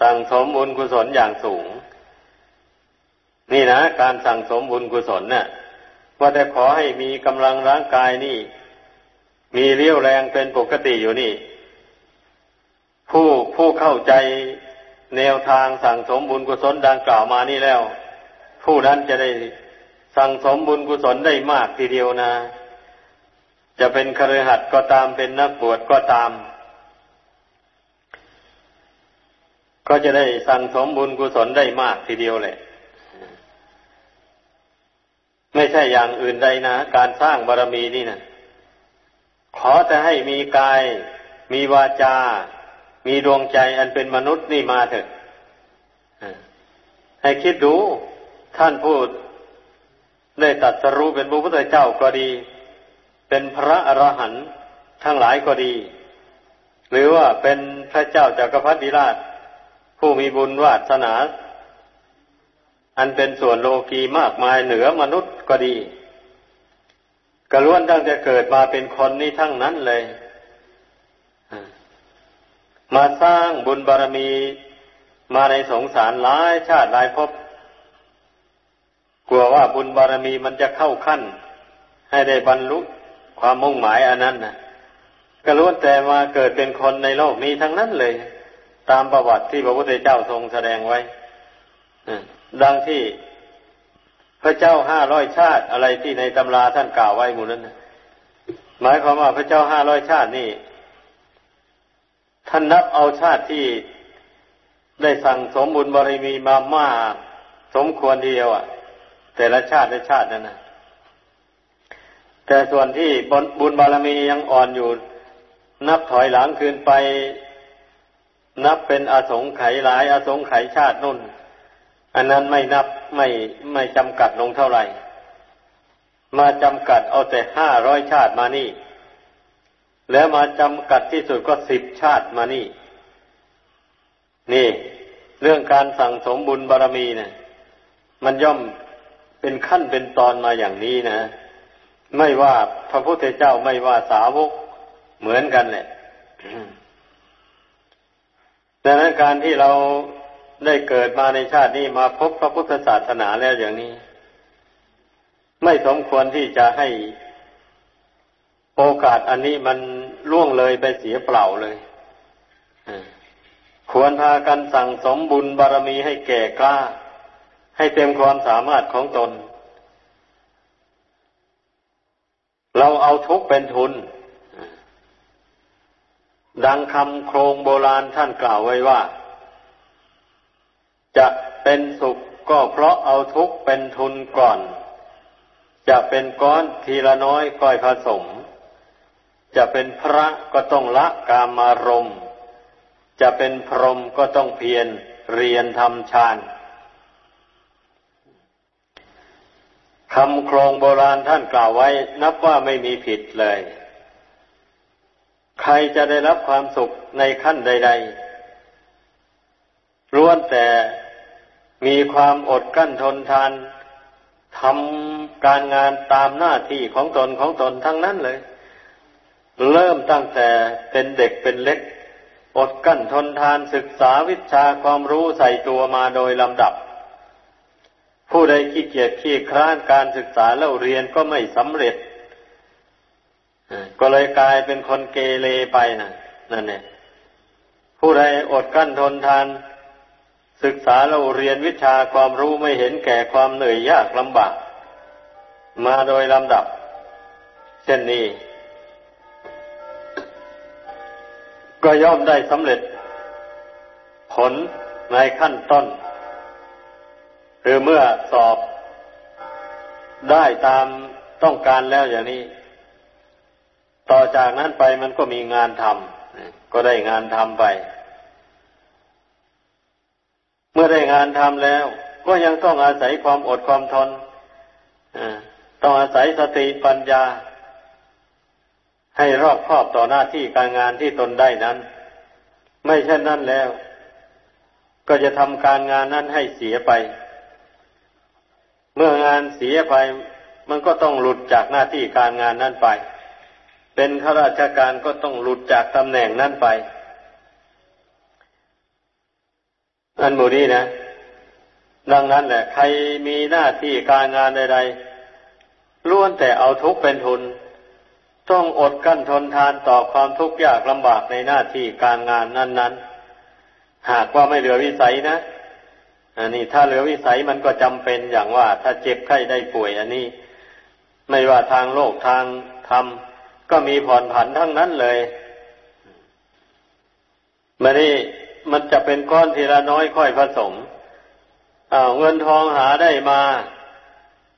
สั่งสมบุญกุศลอย่างสูง นี่นะการสั่งสมบุญกุศลเนะ่ยว่าแต่ขอให้มีกำลังร่างกายนี่ มีเรี่ยวแรงเป็นปกติอยู่นี่ ผู้ผู้เข้าใจแนวทางสั่งสมบุญกุศลดังกล่าวมานี่แล้ว ผู้นั้นจะได้สั่งสมบุญกุศลได้มากทีเดียวนะ จะเป็นคฤหัสถ์ก็ตามเป็นนักบวชก็ตาม ก็จะได้สั่งสมบุญกุศลได้มากทีเดียวเลยไม่ใช่อย่างอื่นใดนะ การสร้างบารรมีนี่นะขอแต่ให้มีกาย มีวาจา มีดวงใจอันเป็นมนุษย์นี่มาเถอะให้คิดดู ท่านพูดได้ตัดสรู้เป็นพระพุทธเจ้าก็ดี เป็นพระอรหันต์ทั้งหลายก็ดี หรือว่าเป็นพระเจ้าจากักรพรรดิราช ผู้มีบุญวาสนา อันเป็นส่วนโลกีมากมายเหนือมนุษย์ก็ดีกระล้วนตั้งแต่เกิดมาเป็นคนนี่ทั้งนั้นเลย มาสร้างบุญบารรมีมาในสงสารหลายชาติหลายภพ กลัวว่าบุญบารมีมันจะเข้าขั้น ให้ได้บรรลุความมุ่งหมายอันนั้นนะก็ล้วนแต่มาเกิดเป็นคนในโลกนี้ทั้งนั้นเลย ตามประวัติที่พระพุทธเจ้าทรงแสดงไว้ดังที่พระเจ้าห้าร้อยชาติอะไรที่ในตำราท่านกล่าวไว้หมดนั้นหมายความว่าพระเจ้าห้าร้อยชาตินี่ ท่านนับเอาชาติที่ได้สั่งสมบุญบริมีมามากสมควรเดียวอะ แต่ละชาติละชาตินั่นนะแต่ส่วนที่บุญบารมียังอ่อนอยู่ นับถอยหลังคืนไป นับเป็นอสงไขยหลาย อสงไขยชาตินุ่น อันนั้นไม่นับไม่ไม่จำกัดลงเท่าไหร่ มาจำกัดเอาแต่ห้าร้อยชาติมานี่ แล้วมาจำกัดที่สุดก็สิบชาติมานี่ นี่ เรื่องการสั่งสมบุญบารรมีเนะี่ยมันย่อม เป็นขั้นเป็นตอนมาอย่างนี้นะ ไม่ว่าพระพุทธเจ้าไม่ว่าสาวกเหมือนกันแหละดังนั้นการที่เราได้เกิดมาในชาตินี้มาพบพระพุทธศาสนาแล้วอย่างนี้ ไม่สมควรที่จะให้โอกาสอันนี้มันล่วงเลยไปเสียเปล่าเลยควรพากันสั่งสมบุญบารมีให้แก่กล้า ให้เต็มความสามารถของตน เราเอาทุกเป็นทุน ดังคำโครงโบราณท่านกล่าวไว้ว่า จะเป็นสุขก็เพราะเอาทุกเป็นทุนก่อน จะเป็นก้อนทีละน้อยก้อยผสม จะเป็นพระก็ต้องละกามารม จะเป็นพรหมก็ต้องเพียรเรียนทำฌาน คำโครงโบราณท่านกล่าวไว้ นับว่าไม่มีผิดเลย ใครจะได้รับความสุขในขั้นใด ๆล้วนแต่มีความอดกั้นทนทานทำการงานตามหน้าที่ของตนของตนทั้งนั้นเลย เริ่มตั้งแต่เป็นเด็กเป็นเล็ก อดกั้นทนทานศึกษาวิชาความรู้ใส่ตัวมาโดยลำดับ ผู้ใดขี้เกียจขี้คร้านการศึกษาเล่าเรียนก็ไม่สำเร็จก็เลยกลายเป็นคนเกเรไปนะนั่นเนี่ยผู้ใดอดกั้นทนทาน ศึกษาเราเรียนวิชาความรู้ไม่เห็นแก่ความเหนื่อยยากลำบาก มาโดยลำดับ เช่นนี้ ก็ย่อมได้สำเร็จ ผลในขั้นต้น หรือเมื่อสอบได้ตามต้องการแล้วอย่างนี้ ต่อจากนั้นไปมันก็มีงานทำก็ได้งานทำไป เมื่อได้งานทำแล้ว ก็ยังต้องอาศัยความอดความทนต้องอาศัยสติปัญญา ให้รอบครอบต่อหน้าที่การงานที่ตนได้นั้น ไม่เช่นนั้นแล้ว ก็จะทำการงานนั้นให้เสียไป เมื่องานเสียไปมันก็ต้องหลุดจากหน้าที่การงานนั้นไป เป็นข้าราชการก็ต้องหลุดจากตำแหน่งนั้นไป อันหมูนี้นะ ดังนั้นแหละ ใครมีหน้าที่การงานใดๆล้วนแต่เอาทุกเป็นทุน ต้องอดกั้นทนทานต่อความทุกข์ยากลำบากในหน้าที่การงานนั้น ๆ หากว่าไม่เหลือวิสัยนะ อันนี้ถ้าเหลือวิสัยมันก็จำเป็นอย่างว่า ถ้าเจ็บไข้ได้ป่วย อันนี้ ไม่ว่าทางโลกทางธรรมก็มีผ่อนผันทั้งนั้นเลยมานี่มันจะเป็นก้อนทีละน้อยค่อยผสมอ้าวเงินทองหาได้มา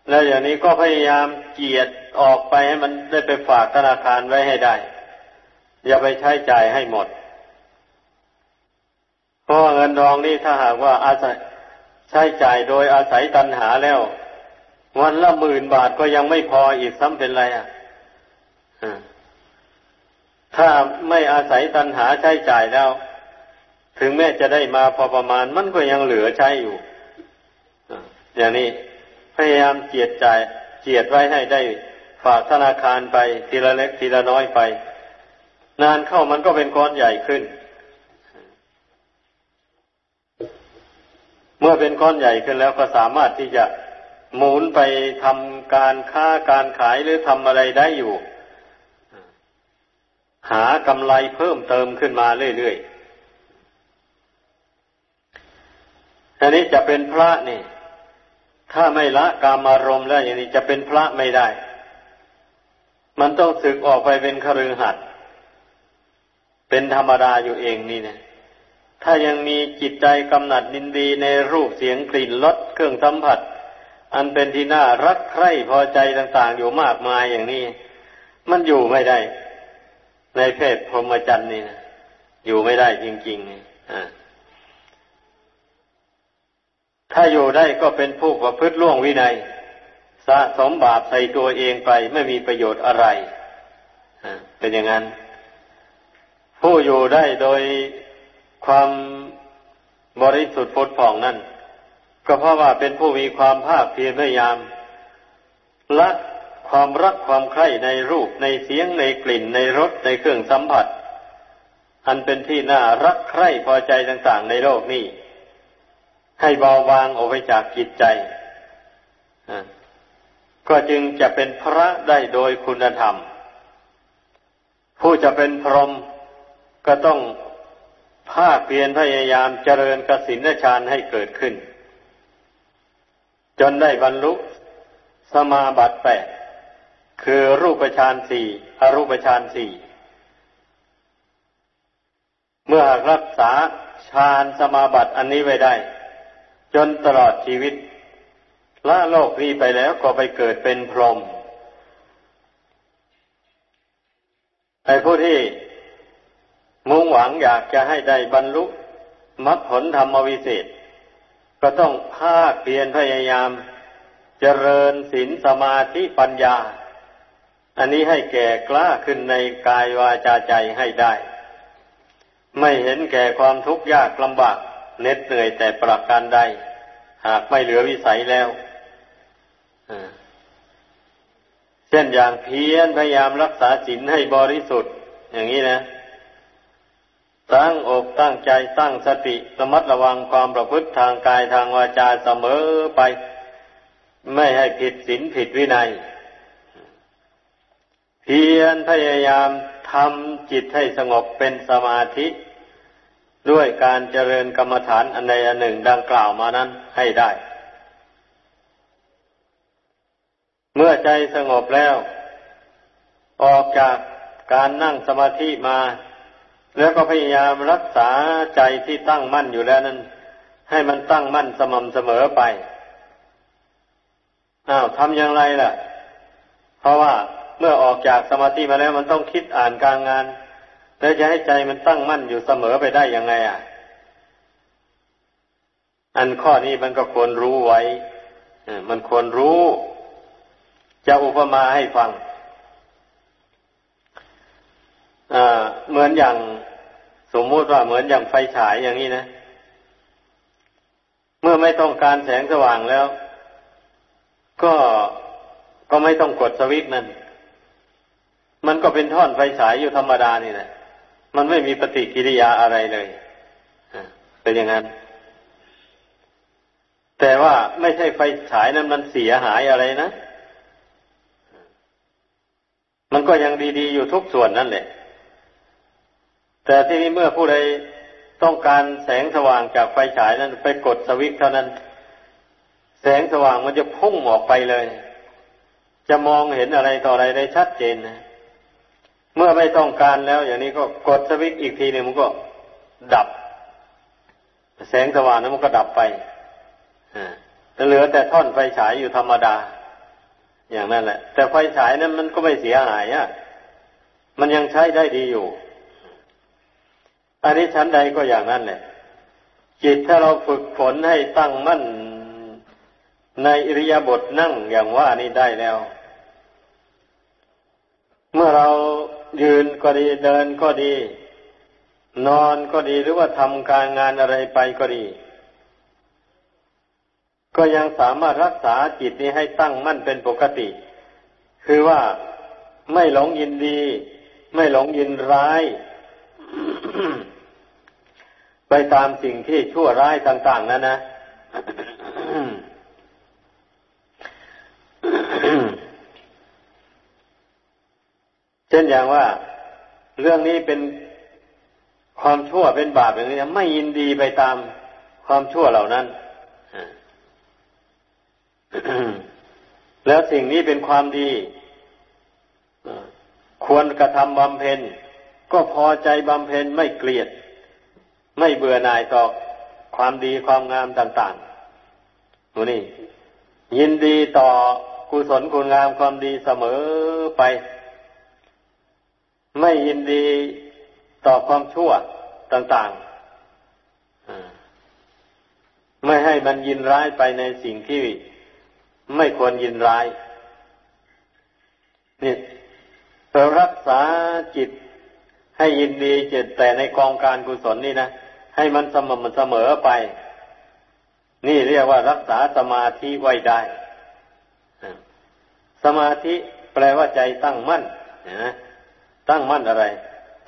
แล้วอย่างนี้ก็พยายามเกียดออกไปให้มันได้ไปฝากธนาคารไว้ให้ได้ อย่าไปใช้จ่ายให้หมด เพราะเงินทองนี่ถ้าหากว่าอาศัย ใช้จ่ายโดยอาศัยตันหาแล้ว วันละหมื่นบาทก็ยังไม่พออีกซ้ำเป็นไรอะถ้าไม่อาศัยตัณหาใช้จ่ายแล้ว ถึงแม้จะได้มาพอประมาณมันก็ยังเหลือใช้อยู่อย่างนี้พยายามเจียดจ่ายเจียดไว้ให้ได้ฝากธนาคารไปทีละเล็กทีละน้อยไป นานเข้ามันก็เป็นก้อนใหญ่ขึ้น เมื่อเป็นก้อนใหญ่ขึ้นแล้วก็สามารถที่จะหมุนไปทำการค้าการขายหรือทำอะไรได้อยู่ หากำไรเพิ่มเติมขึ้นมาเรื่อยๆอันนี้จะเป็นพระนี่ ถ้าไม่ละกามารมณ์แล้วอย่างนี้จะเป็นพระไม่ได้ มันต้องสึกออกไปเป็นคฤหัสถ์เป็นธรรมดาอยู่เองนี่เนี่ย ถ้ายังมีจิตใจกำหนัดดินดีในรูปเสียงกลิ่นรสเครื่องสัมผัส อันเป็นที่น่ารักใคร่พอใจต่าง ๆ อยู่มากมายอย่างนี้ มันอยู่ไม่ได้ ในเพศพรหมจรรย์นี่นะอยู่ไม่ได้จริงๆอ่าถ้าอยู่ได้ก็เป็นผู้ประพฤติล่วงวินัย สะสมบาปใส่ตัวเองไปไม่มีประโยชน์อะไรเป็นอย่างนั้น ผู้อยู่ได้โดย ความบริสุทธิ์พุทธผ่องนั่น ก็เพราะว่าเป็นผู้มีความภาคเพียรพยายามละความรักความใคร่ในรูปในเสียงในกลิ่นในรสในเครื่องสัมผัส อันเป็นที่น่ารักใคร่พอใจต่าง ๆ ในโลกนี้ ให้เบาบางออกไปจากจิตใจก็จึงจะเป็นพระได้โดยคุณธรรม ผู้จะเป็นพรหมก็ต้อง ภาคเพียรพยายามเจริญกสินฌานให้เกิดขึ้น จนได้บรรลุสมาบัติแปดคือรูปฌานสี่อรูปฌานสี่เมื่อรักษาฌานสมาบัติอันนี้ไว้ได้ จนตลอดชีวิตละโลกนี้ไปแล้วก็ไปเกิดเป็นพรหมไอ้ผู้ที่ มุ่งหวังอยากจะให้ได้บรรลุมรรคผลธรรมวิเศษ ก็ต้องภาคเพียรพยายาม เจริญศีลสมาธิปัญญา อันนี้ให้แก่กล้าขึ้นในกายวาจาใจให้ได้ ไม่เห็นแก่ความทุกข์ยากลำบากเหน็ดเหนื่อยแต่ประการใดหากไม่เหลือวิสัยแล้วเช่นอย่างเพียรพยายามรักษาศีลให้บริสุทธิ์ อย่างนี้นะ ตั้งอกตั้งใจตั้งสติระมัดระวังความประพฤติทางกายทางวาจาเสมอไป ไม่ให้ผิดศีลผิดวินัย เพียรพยายามทำจิตให้สงบเป็นสมาธิ ด้วยการเจริญกรรมฐานอันใดอันหนึ่งดังกล่าวมานั้นให้ได้ เมื่อใจสงบแล้ว ออกจากการนั่งสมาธิมา แล้วก็พยายามรักษาใจที่ตั้งมั่นอยู่แล้วนั้น ให้มันตั้งมั่นสม่ำเสมอไปอ้าวทำอย่างไรล่ะ เพราะว่าเมื่อออกจากสมาธิมาแล้วมันต้องคิดอ่านการงานแล้วจะให้ใจมันตั้งมั่นอยู่เสมอไปได้ยังไงอะ อันข้อนี้มันก็ควรรู้ไว้มันควรรู้ จะอุปมาให้ฟัง เหมือนอย่างสมมุติว่าเหมือนอย่างไฟฉายอย่างนี้นะ เมื่อไม่ต้องการแสงสว่างแล้ว ก็ก็ไม่ต้องกดสวิตช์นั่น มันก็เป็นท่อนไฟฉายอยู่ธรรมดานี่แหละมันไม่มีปฏิกิริยาอะไรเลยเป็นอย่างนั้น แต่ว่าไม่ใช่ไฟฉายนั้นมันเสียหายอะไรนะ มันก็ยังดีๆอยู่ทุกส่วนนั่นแหละ แต่ที่นี้เมื่อผู้ใดต้องการแสงสว่างจากไฟฉายนั้น ไปกดสวิตช์เท่านั้น แสงสว่างมันจะพุ่งออกไปเลย จะมองเห็นอะไรต่ออะไรได้ชัดเจนนะเมื่อไม่ต้องการแล้ว อย่างนี้ก็กดสวิตช์อีกทีหนึ่งมันก็ดับ แสงสว่างนั้นมันก็ดับไปจะเหลือแต่ท่อนไฟฉายอยู่ธรรมดา อย่างนั้นแหละ แต่ไฟฉายนั้นมันก็ไม่เสียหายอะมันยังใช้ได้ดีอยู่ อันนี้ชั้นใดก็อย่างนั้นแหละจิตถ้าเราฝึกฝนให้ตั้งมั่นในอิริยาบถนั่งอย่างว่านี้ได้แล้ว เมื่อเรายืนก็ดีเดินก็ดี นอนก็ดีหรือว่าทำการงานอะไรไปก็ดี ก็ยังสามารถรักษาจิตนี้ให้ตั้งมั่นเป็นปกติ คือว่าไม่หลงยินดี ไม่หลงยินร้าย ไปตามสิ่งที่ชั่วร้ายต่าง ๆนั่นนะเช่นอย่างว่า เรื่องนี้เป็นความชั่วเป็นบาปอย่างนี้ไม่ยินดีไปตามความชั่วเหล่านั้นแล้วสิ่งนี้เป็นความดีควรกระทำบำเพ็ญก็พอใจบำเพ็ญไม่เกลียด ไม่เบื่อหน่ายต่อความดีความงามต่างๆนี่ ยินดีต่อกุศลคุณงามความดีเสมอไป ไม่ยินดีต่อความชั่วต่างๆไม่ให้มันยินร้ายไปในสิ่งที่ไม่ควรยินร้ายนี่เรารักษาจิตให้ยินดีเจตแต่ในกองการกุศลนี่นะ ให้มันสม่ำเสมอไป นี่เรียกว่ารักษาสมาธิไว้ได้ สมาธิแปลว่าใจตั้งมั่นนะตั้งมั่นอะไร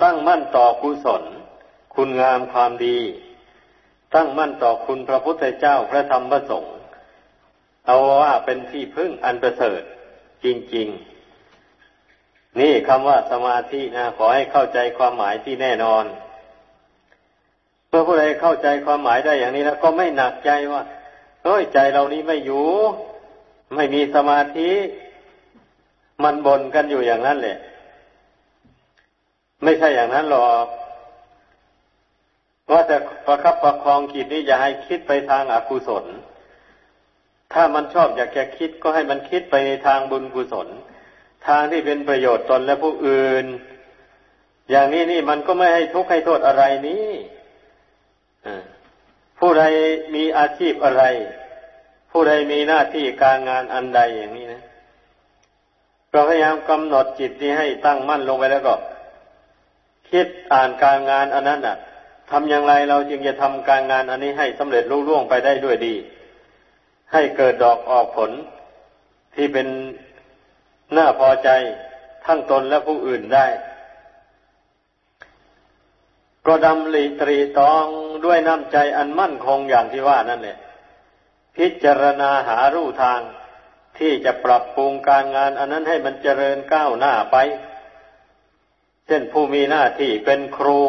ตั้งมั่นต่อกุศล คุณงามความดี ตั้งมั่นต่อคุณพระพุทธเจ้าพระธรรมพระสงฆ์เอาว่าเป็นที่พึ่งอันประเสริฐจริง ๆ นี่คำว่าสมาธินะขอให้เข้าใจความหมายที่แน่นอน เมื่อผู้ใดเข้าใจความหมายได้อย่างนี้แล้วก็ไม่หนักใจว่าเฮ้ยใจเรานี้ไม่อยู่ ไม่มีสมาธิมันบ่นกันอยู่อย่างนั้นแหละ ไม่ใช่อย่างนั้นหรอกว่าแต่ประคับประคองจิตนี้อย่าให้คิดไปทางอากุศล ถ้ามันชอบอยากจะคิดก็ให้มันคิดไปในทางบุญกุศล ทางที่เป็นประโยชน์ตนและผู้อื่น อย่างนี้นี่มันก็ไม่ให้ทุกข์ให้โทษอะไรนี้ ผู้ใดมีอาชีพอะไร ผู้ใดมีหน้าที่การงานอันใดอย่างนี้นะเราพยายามกำหนดจิตนี้ให้ตั้งมั่นลงไปแล้วก็ คิดอ่านการงานอันนั้นอะทำอย่างไรเราจึงจะทำการงานอันนี้ให้สำเร็จรุ่ล่วงไปได้ด้วยดี ให้เกิดดอกออกผลที่เป็นน่าพอใจทั้งตนและผู้อื่นได้ ก็ดำริตรีตองด้วยน้ำใจอันมั่นคงอย่างที่ว่านั่นแหละพิจารณาหารูทางที่จะปรับปรุงการงานอันนั้นให้มันเจริญก้าวหน้าไป เช่นผู้มีหน้าที่เป็นครู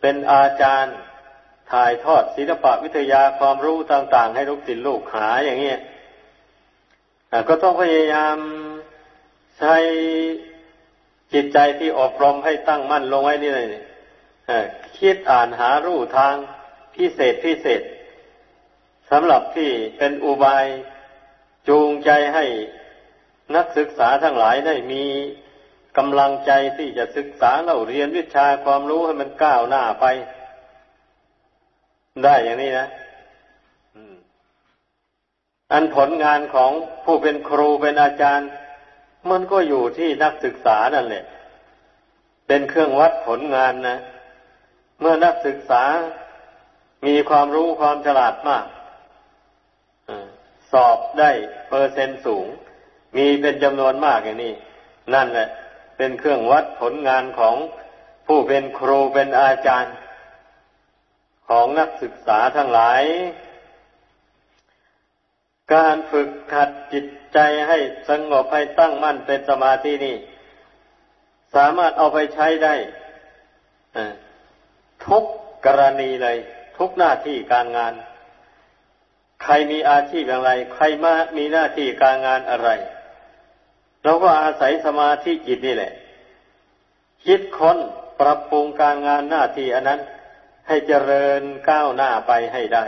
เป็นอาจารย์ ถ่ายทอดศิลปวิทยาความรู้ต่าง ๆ ให้ลูกศิษย์ลูกหาอย่างเงี้ยก็ต้องพยายามใช้จิตใจที่อบรมให้ตั้งมั่นลงไว้นี่เลย คิดอ่านหารู้ทางพิเศษพิเศษสำหรับที่เป็นอุบายจูงใจให้นักศึกษาทั้งหลายได้มีกำลังใจที่จะศึกษาเราเรียนวิชาความรู้ให้มันก้าวหน้าไป ได้อย่างนี้นะอันผลงานของผู้เป็นครูเป็นอาจารย์ มันก็อยู่ที่นักศึกษานั่นแหละ เป็นเครื่องวัดผลงานนะ เมื่อนักศึกษามีความรู้ความฉลาดมากสอบได้เปอร์เซ็นต์สูง มีเป็นจำนวนมากอย่างนี้ นั่นแหละ เป็นเครื่องวัดผลงานของผู้เป็นครูเป็นอาจารย์ ของนักศึกษาทั้งหลาย การฝึกขัดจิตใจให้สงบให้ตั้งมั่นเป็นสมาธินี่ สามารถเอาไปใช้ได้ ทุกกรณีเลยทุกหน้าที่การงาน ใครมีอาชีพอย่างไร ใครมามีหน้าที่การงานอะไรเราก็อาศัยสมาธิจิตนี่แหละ คิดค้นปรับปรุงการงานหน้าที่อันนั้น ให้เจริญก้าวหน้าไปให้ได้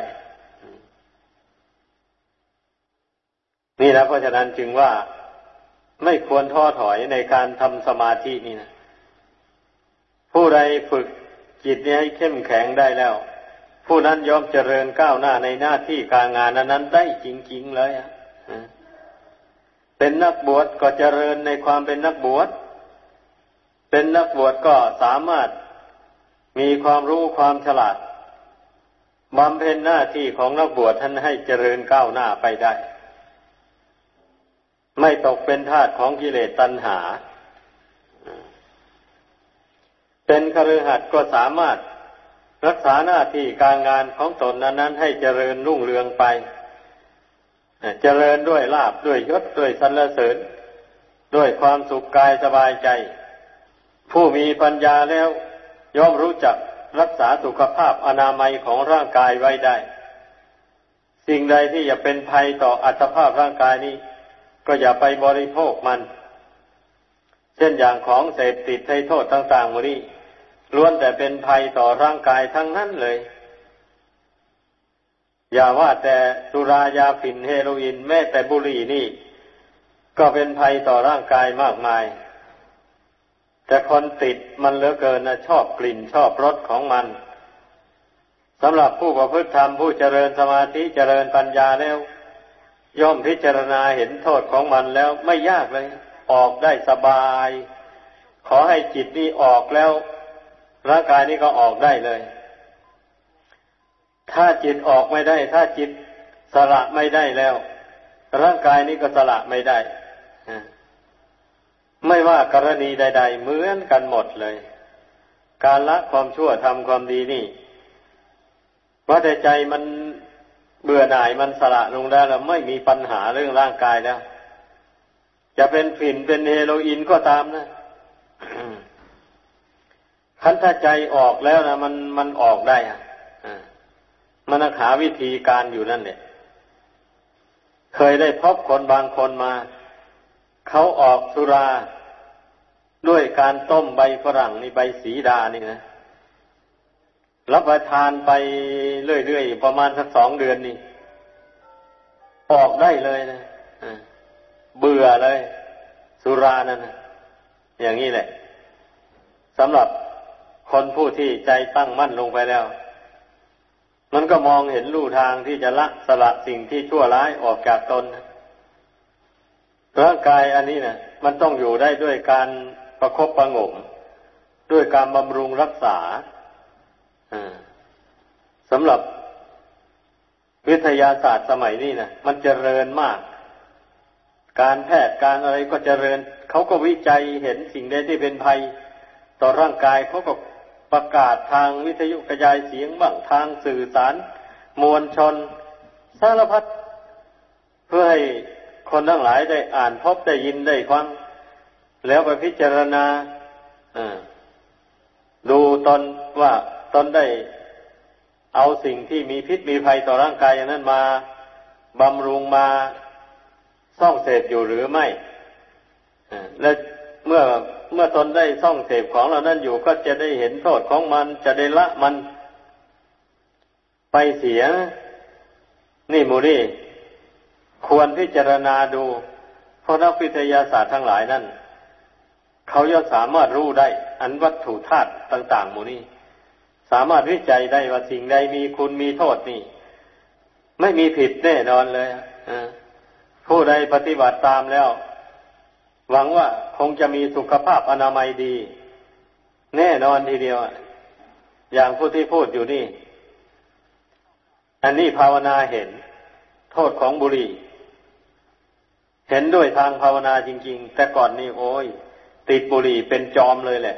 นี่นะเพราะฉะนั้นจึงว่าไม่ควรท้อถอยในการทำสมาธินี่นะผู้ใดฝึก จิตนี้ให้เข้มแข็งได้แล้ว ผู้นั้นยอมเจริญก้าวหน้าในหน้าที่การงานนั้นได้จริง ๆ เลยอะเป็นนักบวชก็เจริญในความเป็นนักบวชเเป็นนักบวชก็สามารถมีความรู้ความฉลาดบำเพ็ญหน้าที่ของนักบวชท่านให้เจริญก้าวหน้าไปได้ ไม่ตกเป็นทาสของกิเลสตัณหา เป็นคฤหัสถ์ก็สามารถรักษาหน้าที่การงานของตนนั้นให้เจริญรุ่งเรืองไป เจริญด้วยลาบด้วยยศด้วยสรรเสริญ ด้วยความสุขกายสบายใจ ผู้มีปัญญาแล้ว ย่อมรู้จักรักษาสุขภาพอนามัยของร่างกายไว้ได้ สิ่งใดที่จะเป็นภัยต่ออัตภาพร่างกายนี้ ก็อย่าไปบริโภคมัน เช่นอย่างของเสพติดให้โทษต่างๆมนี้ ล้วนแต่เป็นภัยต่อร่างกายทั้งนั้นเลย อย่าว่าแต่สุรายาฝิ่นเฮโรอีนแม้แต่บุหรี่นี่ ก็เป็นภัยต่อร่างกายมากมาย แต่คนติดมันเหลือเกินนะชอบกลิ่นชอบรสของมันสำหรับผู้ประพฤติธรรมผู้เจริญสมาธิเจริญปัญญาแล้ว ย่อมพิจารณาเห็นโทษของมันแล้วไม่ยากเลย ออกได้สบาย ขอให้จิตนี้ออกแล้ว ร่างกายนี้ก็ออกได้เลย ถ้าจิตออกไม่ได้ ถ้าจิตสละไม่ได้แล้ว ร่างกายนี้ก็สละไม่ได้ไม่ว่ากรณีใด ๆ เหมือนกันหมดเลย การละความชั่วทำความดีนี่ว่าแต่ใจมันเบื่อหน่ายมันสละลงได้แล้วไม่มีปัญหาเรื่องร่างกายแล้ว จะเป็นฝิ่นเป็นเฮโรอีนก็ตามนะ คันถ้าใจออกแล้วนะมันมันออกได้อะมันหาวิธีการอยู่นั่นเนี่ย เคยได้พบคนบางคนมา เขาออกสุราด้วยการต้มใบฝรั่งนี่ใบสีดานี่นะรับประทานไปเรื่อยๆ ประมาณสักสองเดือนนี่ออกได้เลยนะเบื่อเลย สุรานั่นนะอย่างนี้แหละสำหรับ คนผู้ที่ใจตั้งมั่นลงไปแล้ว มันก็มองเห็นลู่ทางที่จะละสละสิ่งที่ชั่วร้ายออกจากตนร่างกายอันนี้นะมันต้องอยู่ได้ด้วยการประคบประงมด้วยการบำรุงรักษาสำหรับวิทยาศาสตร์สมัยนี้นะมันเจริญมาก การแพทย์การอะไรก็เจริญ เขาก็วิจัยเห็นสิ่งใดที่เป็นภัย ต่อร่างกายเขาก็ ประกาศทางวิทยุกระจายเสียงบ้างทางสื่อสาร มวลชน สารพัดเพื่อให้คนทั้งหลายได้อ่านพบได้ยินได้ฟัง แล้วไปพิจารณาดูตนว่าตนได้เอาสิ่งที่มีพิษมีภัยต่อร่างกายอย่างนั้นมาบำรุงมาซ่องเสพอยู่หรือไม่ และเมื่อ เมื่อตนได้ซ่องเสพของเหล่านั้นอยู่ก็จะได้เห็นโทษของมันจะได้ละมันไปเสีย นี่มูนี่ควรพิจารณาดูเพราะนักวิทยาศาสตร์ทั้งหลายนั่นเขาย่อมสามารถรู้ได้ อันวัตถุธาตุต่างๆมูนี้สามารถวิจัยได้ว่าสิ่งใดมีคุณมีโทษนี่ ไม่มีผิดแน่นอนเลยผู้ใดปฏิบัติตามแล้ว หวังว่าคงจะมีสุขภาพอนามัยดี แน่นอนทีเดียวอย่างผู้ที่พูดอยู่นี่ อันนี้ภาวนาเห็น โทษของบุหรี่ เห็นด้วยทางภาวนาจริง ๆ แต่ก่อนนี่โอ้ย ติดบุหรี่เป็นจอมเลยแหละ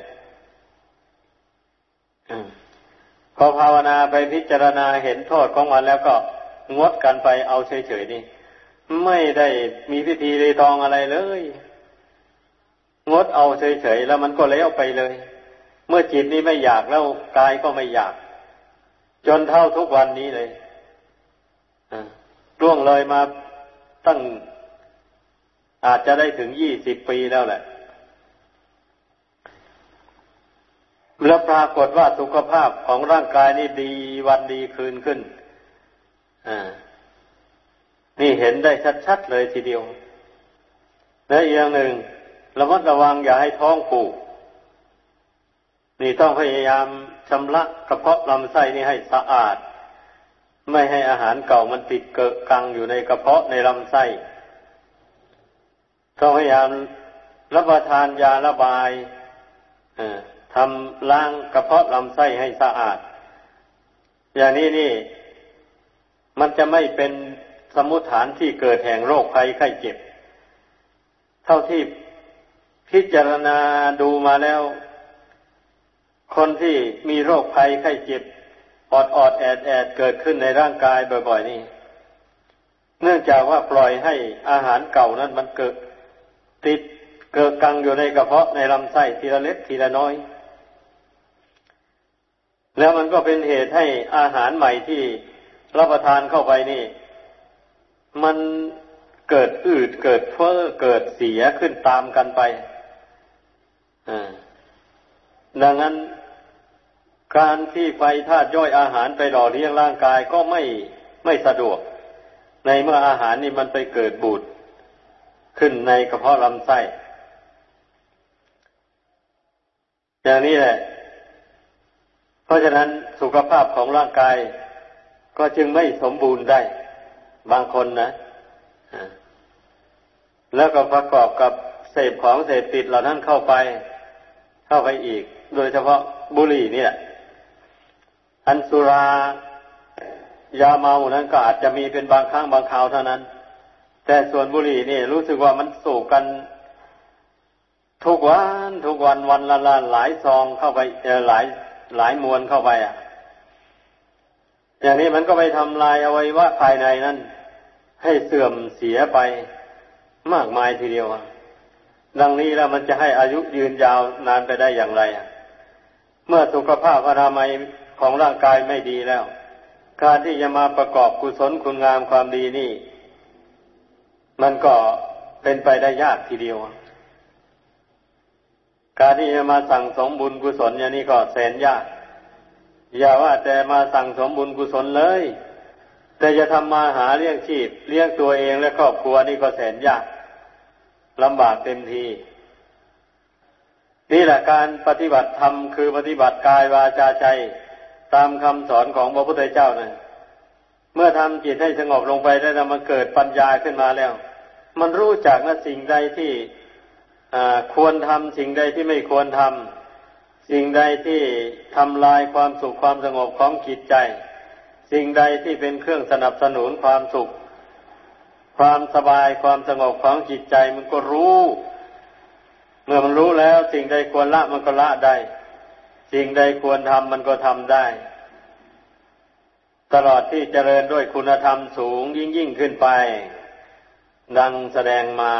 พอภาวนาไปพิจารณาเห็นโทษของมันแล้วก็งดกันไปเอาเฉยๆนี่ ไม่ได้มีพิธีรีตองอะไรเลย งดเอาเฉยๆแล้วมันก็เลี้ยวไปเลย เมื่อจิตนี้ไม่อยากแล้วกายก็ไม่อยาก จนเท่าทุกวันนี้เลยร่วงเลยมาตั้งอาจจะได้ถึงยี่สิบปีแล้วแหละ แล้วปรากฏว่าสุขภาพของร่างกายนี่ดีวันดีคืนขึ้น อ่า นี่เห็นได้ชัดๆเลยทีเดียวและอีกอย่างหนึ่ง ระมัดระวังอย่าให้ท้องผูก นี่ต้องพยายามชำระกระเพาะลำไส้นี่ให้สะอาด ไม่ให้อาหารเก่ามันติดเกะกังอยู่ในกระเพาะในลำไส้ต้องพยายามรับประทานยาระบายทำล้างกระเพาะลำไส้ให้สะอาด อย่างนี้นี่ มันจะไม่เป็นสมุฐานที่เกิดแห่งโรคภัยไข้เจ็บ เท่าที่ พิจารณาดูมาแล้ว คนที่มีโรคภัยไข้เจ็บออดออดแอดแอดเกิดขึ้นในร่างกายบ่อย ๆ นี่ เนื่องจากว่าปล่อยให้อาหารเก่านั้นมันเกิด ติดเกิดกังอยู่ในกระเพาะในลำไส้ทีละเล็กทีละน้อย แล้วมันก็เป็นเหตุให้อาหารใหม่ที่รับประทานเข้าไปนี่ มันเกิดอืดเกิดเฟ้อเกิดเสียขึ้นตามกันไป ดังนั้นการที่ไฟธาตุย่อยอาหารไปหล่อเลี้ยงร่างกายก็ไม่ไม่สะดวก ในเมื่ออาหารนี่มันไปเกิดบูดขึ้นในกระเพาะลำไส้อย่างนี้แหละ เพราะฉะนั้นสุขภาพของร่างกายก็จึงไม่สมบูรณ์ได้ บางคนนะแล้วก็ประกอบกับเสพของเสพติดเหล่านั้นเข้าไป เข้าไปอีก โดยเฉพาะบุหรี่เนี่ยอันสุรายาเมานั้นก็อาจจะมีเป็นบางครั้งบางคราวเท่านั้น แต่ส่วนบุหรี่นี่ รู้สึกว่ามันสูบกัน ทุกวันทุกวันวันละละหลายซองเข้าไปหลายหลายมวนเข้าไปอะ อย่างนี้มันก็ไปทำลายอวัยวะภายในนั้น ให้เสื่อมเสียไปมากมายทีเดียว ดังนี้แล้วมันจะให้อายุยืนยาวนานไปได้อย่างไรอะเมื่อสุขภาพอนามัยของร่างกายไม่ดีแล้ว การที่จะมาประกอบกุศลคุณงามความดีนี่ มันก็เป็นไปได้ยากทีเดียว การที่จะมาสั่งสมบุญกุศลอย่างนี้ก็แสนยาก อย่าว่าแต่มาสั่งสมบุญกุศลเลย แต่จะทำมาหาเลี้ยงชีพเลี้ยงตัวเองและครอบครัวนี่ก็แสนยาก ลำบากเต็มที นี่แหละการปฏิบัติธรรมคือปฏิบัติกายวาจาใจตามคำสอนของพระพุทธเจ้านะ่นเมื่อทำจิตให้สงบลงไปแล้วมันเกิดปัญญาขึ้นมาแล้ว มันรู้จักนะสิ่งใดที่ควรทำสิ่งใดที่ไม่ควรทำสิ่งใดที่ทำลายความสุขความสงบของจิตใจ สิ่งใดที่เป็นเครื่องสนับสนุนความสุข ความสบายความสงบของจิตใจมันก็รู้ เมื่อมันรู้แล้วสิ่งใดควรละมันก็ละได้ สิ่งใดควรทำมันก็ทำได้ ตลอดที่เจริญด้วยคุณธรรมสูงยิ่งยิ่งขึ้นไป ดังแสดงมา